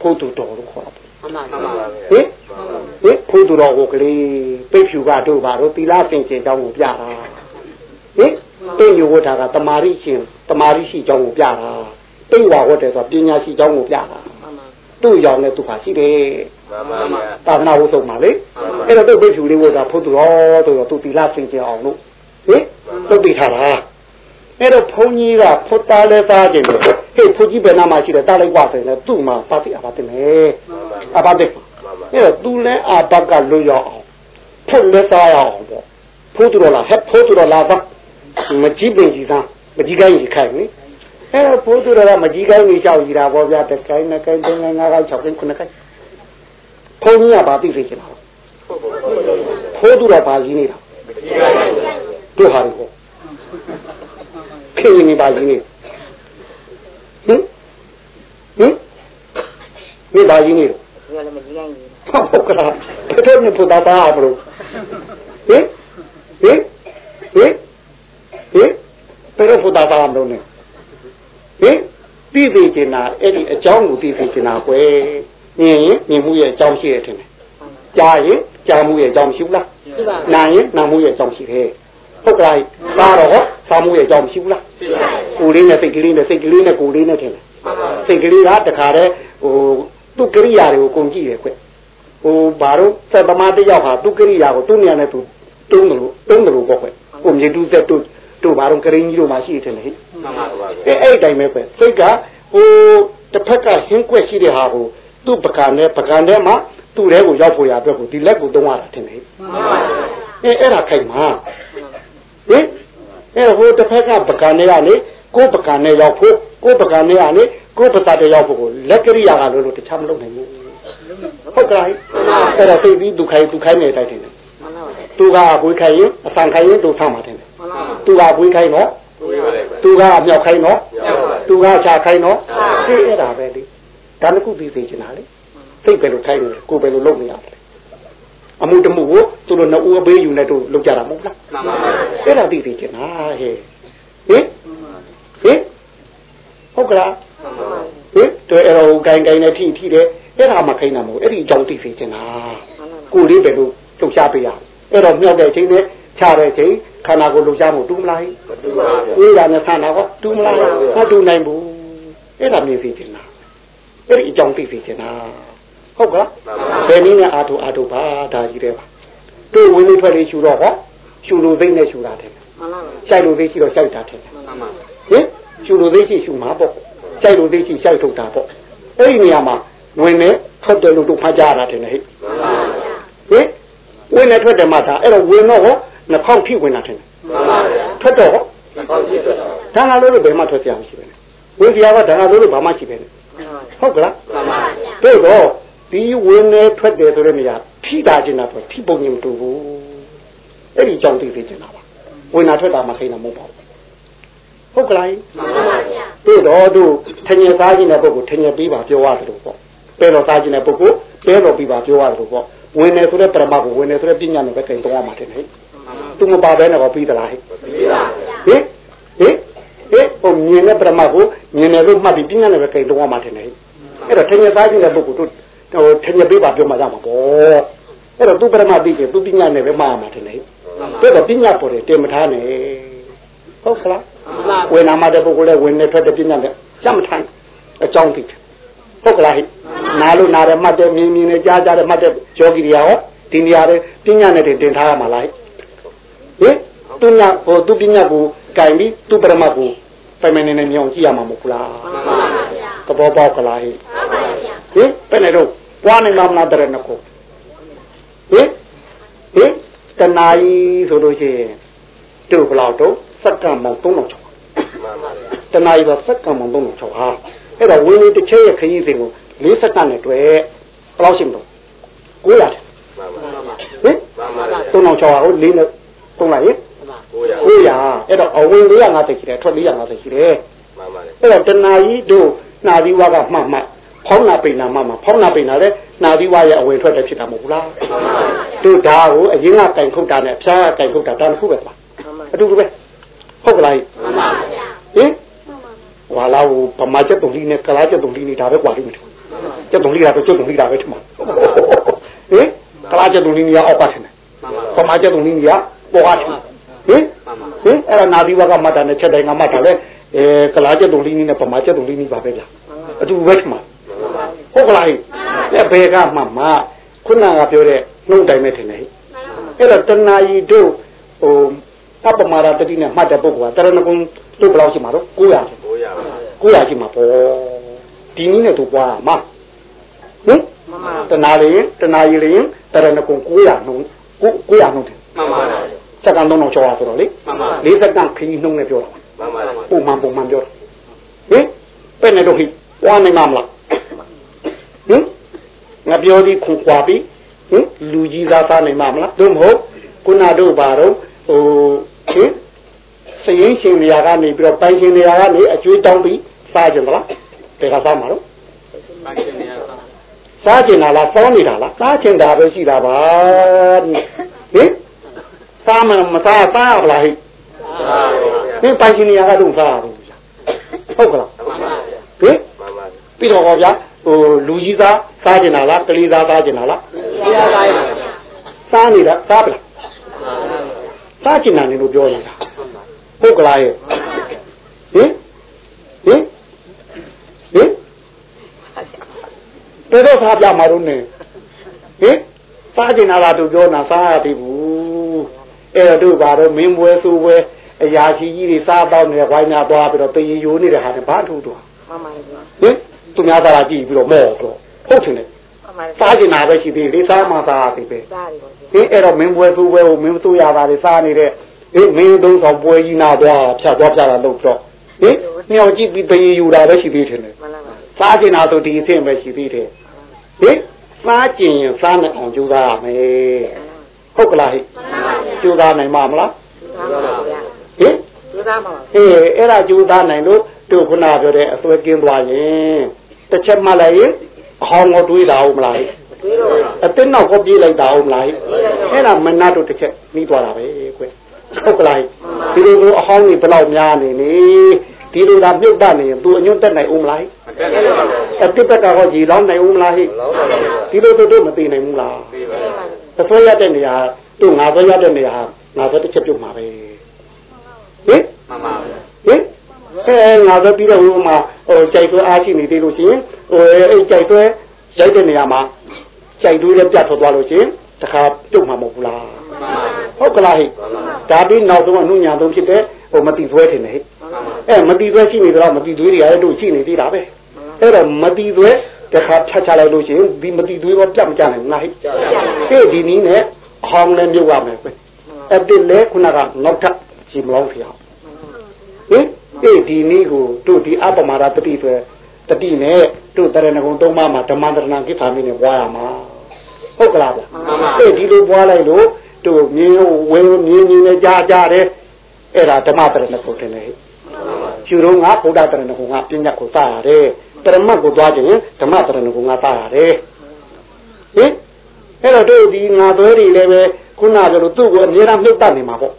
ဖုတ်သူတော်လို့ခေါ်တာမှန်ပါမှန်ပါဟင်ဟင်ဖုသူတော်ကိုကလေးပိတ်ဖြူကတို့ပါတော့သီလစင်ကြင်ကြောင်းကိုပြတာဟင်တိတ်ညဝတ်တာကတမာရိရှင်တမာရိရှိကြောင်းကိုပြတာတိတ်ဝါဝတ်တယ်ဆိုပညာရှိကြောင်းကိုပြတာ မှန်ပါသူ့ရောင်နဲ့သူ့ဟာရှိတယ်မှန်ပါဗျာသာသနာဝတ်ဆုံးပါလေအဲ့တော့သူ့ပိတ်ဖြူလေးဝတ်တာဖုသူတော်ဆိုတော့သူသီလစင်ကြင်အောင်လို့ဟင်တုတ်ပိထားတာအဲ့တော့ဘုန်းကြီးကဖုတ်သားလဲသားခြင်းတယ်ဟေ့ဘုန်းကြီးဘယ်နာမှာရှိတယ်တားလိုက်ပါဆိုရင်သူ့မှာပါတိအပါတင်လေအပါတဲ့အဲ့တော့သူလဲအဘကလွတ်ရအောင်ဖုတ်လဲသားရအောင်ပေါ့ဖိုးသူတော်လားဟဲ့ဖိုးသူတော်လားပါမကြည့်ပင်ကြီးသားမကြည့်ကိုင်းကြီးခိုင်နိ အဲ့တော့ဖိုးသူတော်ကမကြည့်ကိုင်းကြီးချောက်ကြီးတာပေါ့ဗျာတကိုင်းနှစ်ကိုင်းသုံးကိုင်းငါးကိုင်း၆ကိုင်းခုနှစ်ကိုင်းဘုန်းကြီးကပါသိစေချင်တာဖိုးသူတော်ပါကြီးနေတာတို့ဟာကိုခေနေပါကြီးနေဟင်ဟင်ဒီပါကြီးနေဒီကလည်းမကြည့်နိုင်ဘူးဟုတ်ကလားတဲ့မြဖို့တာပါဘလို့ဟင်ဟင်ဟင်ဟင်ဘယ်ဖို့တာပါမလို့ ਨੇ ဟင်သိသိချင်တာအဲ့ဒီအကြောင်းကိုသိသိချင်တာကွယ်မြင်ရင်မြင်မှုရဲ့အကြောင်းရှိရတဲ့ကြားရင်ကြားမှုရဲ့အကြောင်းရှိဘူးလားရှိပါနာရင်နာမှုရဲ့အကြောင်းရှိတယ်ဟုတ်ကဲ့သားတော့သားမှုရဲ့အကြောင်းရှိဘူးလားကိုယ်လေးနဲ့စိတ်ကလေးနဲ့စိတ်ကလေးနဲ့ကိုယ်လေးနဲ့ထင်တယ်စိတ်ကလေးကတခါတည်းဟိုသူ့ကရိယာတွေကိုကုန်ကြည့်တယ်ကွဟိုဘာလို့စက်သမားတစ်ယောက်ဟာသူ့ကရိယာကိုသူ့နေရာနဲ့သူတုံးတယ်လို့တုံးတယ်လို့ပေါ့ကွကိုမြေတူးသက်တို့ တို့ဘာလို့ကရင်ကြီးတို့မှရှိတယ်လေဟဲ့မှန်ပါပါအဲအဲ့အတိုင်းပဲကွစိတ်ကဟိုတစ်ဖက်ကဟင်းကွက်ရှိတဲ့ဟာကိုသူ့ပကံနဲ့ပကံထဲမှာသူ့ထဲကိုရောက်ဖို့ရအတွက်ကိုဒီလက်ကိုသုံးရတာထင်တယ်မှန်ပါဗျာအဲအဲ့ဒါခိုင်မှာဟင်အဲဟိုတစ်ဖက်ကပကံနဲ့ကနေကိုယ်ပကံနဲ့ရောက်ဖို့ကိုယ်ပကံနဲ့ကနေကိုယ်ပစာတဲ့ရောက်ဖို့ကိုလက်ကရိယာကလို့လို့တခြားမလုပ်နိုင်ဘူးဟုတ်ကဲ့အဲ့ဒါသိပြီးသူခိုင်သူခိုင်နေတိုက်တယ်မှန်ပါဗျာသူကဘွေးခိုင်ရင်အဆန်ခိုင်ရင်သူထားမှာတယ်မှန်ပါဗျာ သူကဘွေးခိုင်တော့ကိုယ်ရတယ်သူကမြောက်ခိုင်းတော့မြောက်ပါသူကချာခိုင်းတော့ချာသိအဲ့ဒါပဲလေဒါတခုသိသိချင်တာလေသိပဲလို့ခိုင်းတယ်ကိုယ်ပဲလို့လုပ်နေရတယ်အမှုတမှုကိုသူတို့နှစ်ဦးအပေးယူနေတို့လုပ်ကြတာမဟုတ်လားမှန်ပါပါအဲ့ဒါသိသိချင်တာဟဲ့ဟင်ဟင်ဟုတ်ကလားဟင်တွေ့အဲ့တော့ဂိုင်းဂိုင်းနဲ့ထိထိတယ်အဲ့ဒါမှခိုင်းတာမဟုတ်အဲ့ဒီအကြောင်းသိသိချင်တာကိုယ်လေးပဲလို့လှုပ်ရှားပေးရအဲ့တော့မြောက်တဲ့အချိန်နဲ့ ချတဲ့အချိန်ခန္ဓာကိုယ်လှုပ်ရှားမှုတူးမလားဟင်မတူပါဘူးဝိဒါနဲ့ဆန္ဒဟောတူမလားမတူနိုင်ဘူးအဲ့ဒါမြင်သိချင်တာအဲ့ဒီအကြောင်းသိသိချင်တာဟုတ်ကလားမှန်ပါဘယ်နည်းနဲ့အာထုအာထုပါဒါကြီးတဲ့ပါတို့ဝင်လေးထွက်လေးရှူတော့ဟောရှူလို့သိနဲ့ရှူတာတယ်မှန်ပါဗျာရှိုက်လို့သိရှိတော့ရှိုက်တာတယ်မှန်ပါဟင်ရှူလို့သိရှိရှူမှာပေါ့ရှိုက်လို့သိရှိရှိုက်ထုတ်တာပေါ့အဲ့ဒီနေရာမှာဝင်နဲ့ထွက်တယ်လို့တို့ဖတ်ကြရတာတယ်ဟဲ့မှန်ပါဟင်ဝင်နဲ့ထွက်တယ်မှဒါအဲ့တော့ဝင်တော့ဟော နှာခေါင်းထိဝင်တာတယ်မှန်ပါဗျာထွက်တော့ဟောဟုတ်ရှိတယ်ဒါငါလို့လို့ဘယ်မှထွက်ပြမရှိပဲနဲ့ဝင်ပြားကဒါငါလို့လို့ဘာမှရှိပဲနဲ့ဟုတ်ကလားမှန်ပါတို့တော့ဒီဝင်နေထွက်တယ်ဆိုတဲ့နေရာထိတာကျင်တာဆိုထိပုံညင်မတူဘူးအဲ့ဒီအကြောင်းသိသိကျင်တာပါဝင်တာထွက်တာမခိန်တာမဟုတ်ပါဘူးဟုတ်ကလားမှန်ပါဗျာတို့တော့တို့ထင်ရသားခြင်းတဲ့ပုဂ္ဂိုလ်ထင်ရပြီးပါပြောရတယ်လို့ပေါ့ပဲတော်သားခြင်းတဲ့ပုဂ္ဂိုလ်ပဲတော်ပြီးပါပြောရတယ်လို့ပေါ့ဝင်နေဆိုတဲ့ပရမတ်ကိုဝင်နေဆိုတဲ့ပညာနဲ့ပဲတင်တော့ရမှာတယ်ဟဲ့ သူမပါဘဲနဲ့တော့ပြီးသလားဟဲ့ပြီးပါဗျာဟင်ဟင်ဟင်ဟိုမြင်တဲ့ပရမတ်ကိုမြင်တယ်လို့မှတ်ပြီးပညာနဲ့ပဲကြိုင်တော့မှတင်တယ်အဲ့တော့ထင်ရသားခြင်းတဲ့ပုဂ္ဂိုလ်တို့ဟိုထင်ရပေးပါပြောမှရမှာပေါ့အဲ့တော့သူပရမတ်ပြီးရင်သူပညာနဲ့ပဲမှတ်ရမှာတင်တယ်အဲ့တော့ပညာပေါ်တယ်တင်မထားနဲ့ဟုတ်ကလားဝေနာမတဲ့ပုဂ္ဂိုလ်လည်းဝင်နေထွက်တဲ့ပညာနဲ့စမ်းမထိုင်အကြောင်းသိတယ်ဟုတ်ကလားဟိနာလို့နာတယ်မှတ်တယ်မြင်မြင်နဲ့ကြားကြားတယ်မှတ်တယ်ယောဂီတွေရောဒီနေရာတွေပညာနဲ့တင်ထားရမှာလားဟိ ဟင်သူညာဟိုသူပညာကိုကင်ပြီးသူပရမတ်ကိုပိုင်မနေနေမြောင်ကြည့်ရမှာမဟုတ်လားမှန်ပါဗျာသဘောပေါက်ကလားဟိမှန်ပါဗျာဟင်ဘယ်နဲ့တော့ပွားနေမှာမလားတဲ့နကိုဟင်ဟင်တနာကြီးဆိုလို့ရှိရင်တို့ဘလောက်တော့စက္ကန့်ပေါင်း3000ကျော်မှန်ပါဗျာတနာကြီးတော့စက္ကန့်ပေါင်း3000ကျော်ဟာအဲ့တော့ဝင်းလေးတစ်ချက်ရဲ့ခရီးစဉ်ကို၄စက္ကန့်နဲ့တွေ့ဘယ်လောက်ရှိမလို့900တယ်မှန်ပါမှန်ပါဟင်မှန်ပါဗျာ3000ကျော်ဟာကို၄နဲ့ ကုန်လားဟင်900 900အဲ့တော့အဝင်450ရှိတယ်အထွက်450ရှိတယ်မှန်ပါတယ်အဲ့တော့တဏှာကြီးတို့နာသီဝါကမှတ်မှတ်ဖောင်းနာပိဏာမှမှဖောင်းနာပိဏာလည်းနာသီဝါရဲ့အဝင်ထွက်တဲ့ဖြစ်တာမဟုတ်ဘူးလားတို့ဒါကိုအရင်ကတိုင်ခုတ်တာနဲ့အဖျားကတိုင်ခုတ်တာတန်ခုပဲပါအတူတူပဲဟုတ်ကလားမှန်ပါဗျာဟင်ဝါလာဟိုဗမာချက်တုံလီနဲ့ကလားချက်တုံလီနဲ့ဒါပဲကွာလိမ့်မယ်ချက်တုံလီတာပဲချက်တုံလီတာပဲထမဟင်ကလားချက်တုံလီနဲ့အောက်ပါတယ်ဗမာချက်တုံလီနဲ့ ပေါ်ပါထင်ဟင်ဟင်အဲ့ဒါနာသီဝါကမှတ်တာနဲ့ချက်တိုင်ကမှတ်တာလဲအဲကလားချက်တုံလီနဲ့ဗမာချက်တုံလီနဲ့ပါပဲလားအတူပဲထင်ပါဟုတ်ကလားဟဲ့ဘယ်ကမှမခုနကပြောတဲ့နှုတ်တိုင်းပဲထင်တယ်ဟဲ့အဲ့တော့တဏှာကြီးတို့ဟိုအပမာဒတတိနဲ့မှတ်တဲ့ပုဂ္ဂိုလ်ကတရဏဂုံတို့ဘယ်လောက်ရှိမှာတော့900 900ပါ900ရှိမှာပေါ့ဒီနည်းနဲ့တို့ပွားမှာဟင်မှန်ပါတနာလေးတနာရီလေးတရဏဂုံ900နှုန်း900နှုန်းတယ် မှန်ပါပါစက္ကန့်3000ကျော်ပါဆိုတော့လေမှန်ပါ၄စက္ကန့်ခရီးနှုန်းနဲ့ပြောတာမှန်ပါပါပုံမှန်ပုံမှန်ပြောတာဟင်ပဲ့နေတော့ဟိပွားနိုင်မှာမလားဟင်ငါပြောဒီခွန်ခွာပြီဟင်လူကြီးသားသားနိုင်မှာမလားတို့မဟုတ်ခုနတို့ပါတော့ဟိုဟင်စရင်ရှင်နေရာကနေပြီးတော့ပိုင်ရှင်နေရာကနေအကျွေးတောင်းပြီးစားကြမလားတကယ်စားမှာတော့ပါရှင်နေရတာစားကျင်တာလားစောနေတာလားစားကျင်တာပဲရှိတာပါဟင် စားမမစားစားရလားဟိသာပါဗျာဟင်ပိုင်ရှင်နေရာကတော့စားရဘူးဟုတ်ကလားမှန်ပါဗျာဟင်မှန်ပါပြီးတော့ဟောဗျာဟိုလူကြီးသားစားကျင်တာလားကလေးသားစားကျင်တာလားတရားပါပါစားနေတာစားပလားစားကျင်တာနေလို့ပြောနေတာဟုတ်ကလားရဲ့ဟင်ဟင်ဟင်တော်တော်စားပြမှာတော့နေဟင်စားကျင်တာလားသူပြောတာစားရပြီဘူး အဲ့တော့တို့ဘာတော့မင်းပွဲဆိုပွဲအရာရှိကြီးတွေစားတော့နေဝိုင်းများသွားပြီးတော့တရေယိုးနေတဲ့ဟာတွေဘာထူးတော့မှန်ပါဗျာဟင်သူများသားလာကြည့်ပြီးတော့မော့တော့ဟုတ်တယ်လေမှန်ပါစားကျင်တာပဲရှိသေးတယ်လေစားမှစားရသေးပဲစားတယ်ပေါ့ဟင်အဲ့တော့မင်းပွဲသူပွဲကိုမင်းသူရတာတွေစားနေတဲ့ဟင်မင်းသုံးဆောင်ပွဲကြီးနာသွားဖြတ်သွားဖြတ်တာလို့တော့ဟင်မြောက်ကြည့်ပြီးတရေယူတာပဲရှိသေးတယ်လေမှန်ပါပါစားကျင်တာဆိုဒီအဆင့်ပဲရှိသေးတယ်ဟင်စားကျင်ရင်စားနိုင်အောင်ကြိုးစားရမယ် ဟုတ်ကလားဟိကြိုးစားနိုင်မှာမလားစားပါဗျာဟင်ကျစားပါပါအေးအဲ့ဒါကြိုးစားနိုင်လို့တို့ခုနပြောတဲ့အစွဲကင်းသွားရင်တစ်ချက်မှလိုက်ရင်အဟောင်းကိုတွေးတာဟုတ်မလားဟိပြီးတော့အတင်းနောက်ကိုပြေးလိုက်တာဟုတ်မလားအဲ့ဒါမနတ်တို့တစ်ချက်ပြီးသွားတာပဲကွဟုတ်ကလားဒီလိုလိုအဟောင်းကြီးဘယ်လောက်များနေနေဒီလိုသာမြုပ်တတ်နေရင် तू အညွတ်တက်နိုင်ဦးမလားမတက်ဘူးပါဗျာအတိတ်ဘက်ကဟောကြီးလောင်းနိုင်ဦးမလားဟိလောင်းပါဗျာဒီလိုတို့တို့မသိနိုင်ဘူးလားပြီးပါ သဆွဲရတဲ့နေရာတို့ငါဆွဲရတဲ့နေရာငါဆွဲတစ်ချက်ပြုတ်မှာပဲဟင်မှန်ပါဗျာဟင်အဲငါဆွဲပြီးတော့ဟိုမှာဟိုကြိုက်ဆွဲအားရှိနေသေးလို့ရှိရင်ဟိုအဲကြိုက်ဆွဲရိုက်တဲ့နေရာမှာကြိုက်တွေးလည်းပြတ်ထွက်သွားလို့ရှိရင်တခါပြုတ်မှာမဟုတ်ဘူးလားမှန်ပါဗျာဟုတ်ကလားဟိဒါပြီးနောက်ဆုံးအနုညာဆုံးဖြစ်တဲ့ဟိုမတိသွဲထင်တယ်ဟိအဲမတိသွဲရှိနေတော့မတိသွဲတွေလည်းတို့ရှိနေသေးတာပဲအဲ့တော့မတိသွဲ တခါဖြတ်ချလိုက်လို့ရှိရင်ဒီမတိသွဲတော့ပြတ်မကြနိုင်ဘူးလားဟိဟဲ့ဒီနည်းနဲ့အဟောင်းလည်းမြုပ်ရမယ်ပဲအဲ့ဒီလေခုနကနောက်ထပ်ကြီးမလောင်းဖျောက်ဟင်အေးဒီနည်းကိုတို့ဒီအပမာဒတတိဆိုတတိနဲ့တို့တရဏဂုံသုံးပါးမှာဓမ္မတရဏကိသာမင်းနဲ့ပွားရမှာဟုတ်ကလားဗျမှန်ပါအေးဒီလိုပွားလိုက်လို့တို့မြင်းဝဲမြင်းမြင်းနဲ့ကြားကြတယ်အဲ့ဒါဓမ္မတရဏဂုံတင်လေကျူတော့ငါဗုဒ္ဓတရဏဂုံကပညာကိုစရတယ် တရမတ်ကိုသွားခြင်းဓမ္မတရဏဂုံကစရတယ်ဟင်အဲ့တော့တို့ဒီငါသွဲတွေလည်းပဲခုနကလိုသူ့ကိုအမြဲတမ်းနှုတ်တတ်နေမှာပေါ့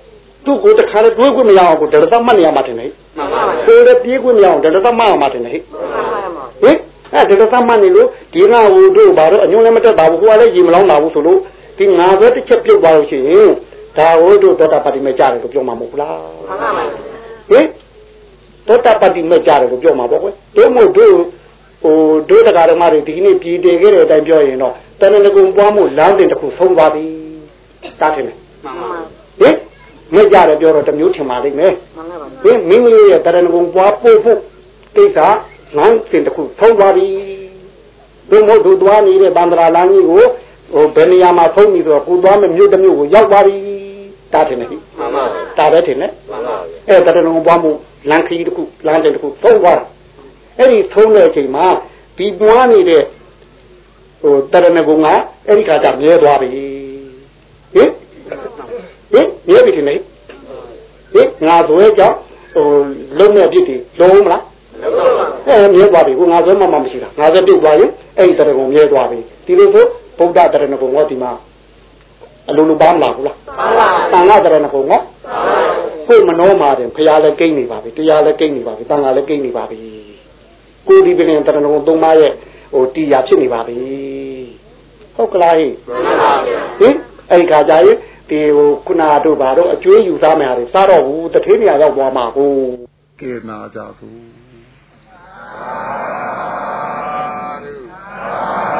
သူ့ကိုတခါလေတွေးခွင့်မရအောင်ကိုဒလသမတ်နေရမှာတင်လေမှန်ပါဗျာကိုယ်လည်းပြေးခွင့်မရအောင်ဒလသမတ်အောင်မှာတင်လေမှန်ပါပါဟင်အဲ့ဒလသမတ်နေလို့ဒီငါဟိုတို့ဘာတော့အညွန့်လည်းမတက်ပါဘူးကိုကလည်းရေမလောင်းပါဘူးဆိုလို့ဒီငါပဲတစ်ချက်ပြုတ်သွားလို့ရှိရင်ဒါဟိုတို့သောတာပတ္တိမဲ့ကြတယ်လို့ပြောမှာမဟုတ်ဘူးလားမှန်ပါပါဟင်သောတာပတ္တိမဲ့ကြတယ်လို့ပြောမှာပေါ့ကွယ်တို့မို့တို့ ဟိုတို့တရားဓမ္မတွေဒီကနေ့ပြည်တည်ခဲ့တဲ့အတိုင်းပြောရင်တော့တဏှဂုံပွားမှုလမ်းစဉ်တစ်ခုဆုံးသွားပြီတားတယ်မယ်မှန်ပါဟင်မဲ့ကြတယ်ပြောတော့တစ်မျိုးထင်ပါလိမ့်မယ်မှန်ပါပါဟင်မင်းကလေးရဲ့တရဏဂုံပွားပို့ဖို့ကိစ္စလမ်းစဉ်တစ်ခုဆုံးသွားပြီတို့မို့တို့သွားနေတဲ့ဗန္ဒရာလမ်းကြီးကိုဟိုဘယ်နေရာမှာဆုံးပြီဆိုတော့ကိုသွားမဲ့မြို့တစ်မြို့ကိုရောက်သွားပြီတားတယ်မယ်ဟိမှန်ပါဒါပဲထင်တယ်မှန်ပါဗျာအဲတရဏဂုံပွားမှုလမ်းခရီးတစ်ခုလမ်းစဉ်တစ်ခုဆုံးသွားတာ အဲ့ဒီဆုံးတဲ့အချိန်မှာဒီပွားနေတဲ့ဟိုတရဏဂုံကအဲ့ဒီခါကျမြဲသွားပြီဟင်ဟင်မြဲပြီထင်တယ်ဟင်ငါသွဲကြောင့်ဟိုလုံးမဲ့အပြစ်တွေလုံးမလားအဲမြဲသွားပြီကိုငါဆွဲမှမမရှိတာငါဆွဲပြုတ်သွားရင်အဲ့ဒီတရကုံမြဲသွားပြီဒီလိုဆိုဗုဒ္ဓတရဏကုံကဒီမှာအလိုလိုပါမလားဘူးလားမှန်ပါပါတန်ခါတရဏကုံကကိုယ်မနှောမာတယ်ဖရာလည်းကိန်းနေပါပြီတရားလည်းကိန်းနေပါပြီတန်ခါလည်းကိန်းနေပါပြီ ကိုဒီပင်တရဏဂုံသုံးပါးရဲ့ဟိုတရားဖြစ်နေပါပြီဟုတ်ကလားဟင်မှန်ပါဗျာဟင်အဲ့ခါကြရင်ဒီဟိုခုနာတို့ဘာတို့အကျွေးယူစားမယ်ရတယ်စားတော့ဘူးတထေးနေရာရောက်သွားမှာကိုကေနာကြဘူးသာဓုသာ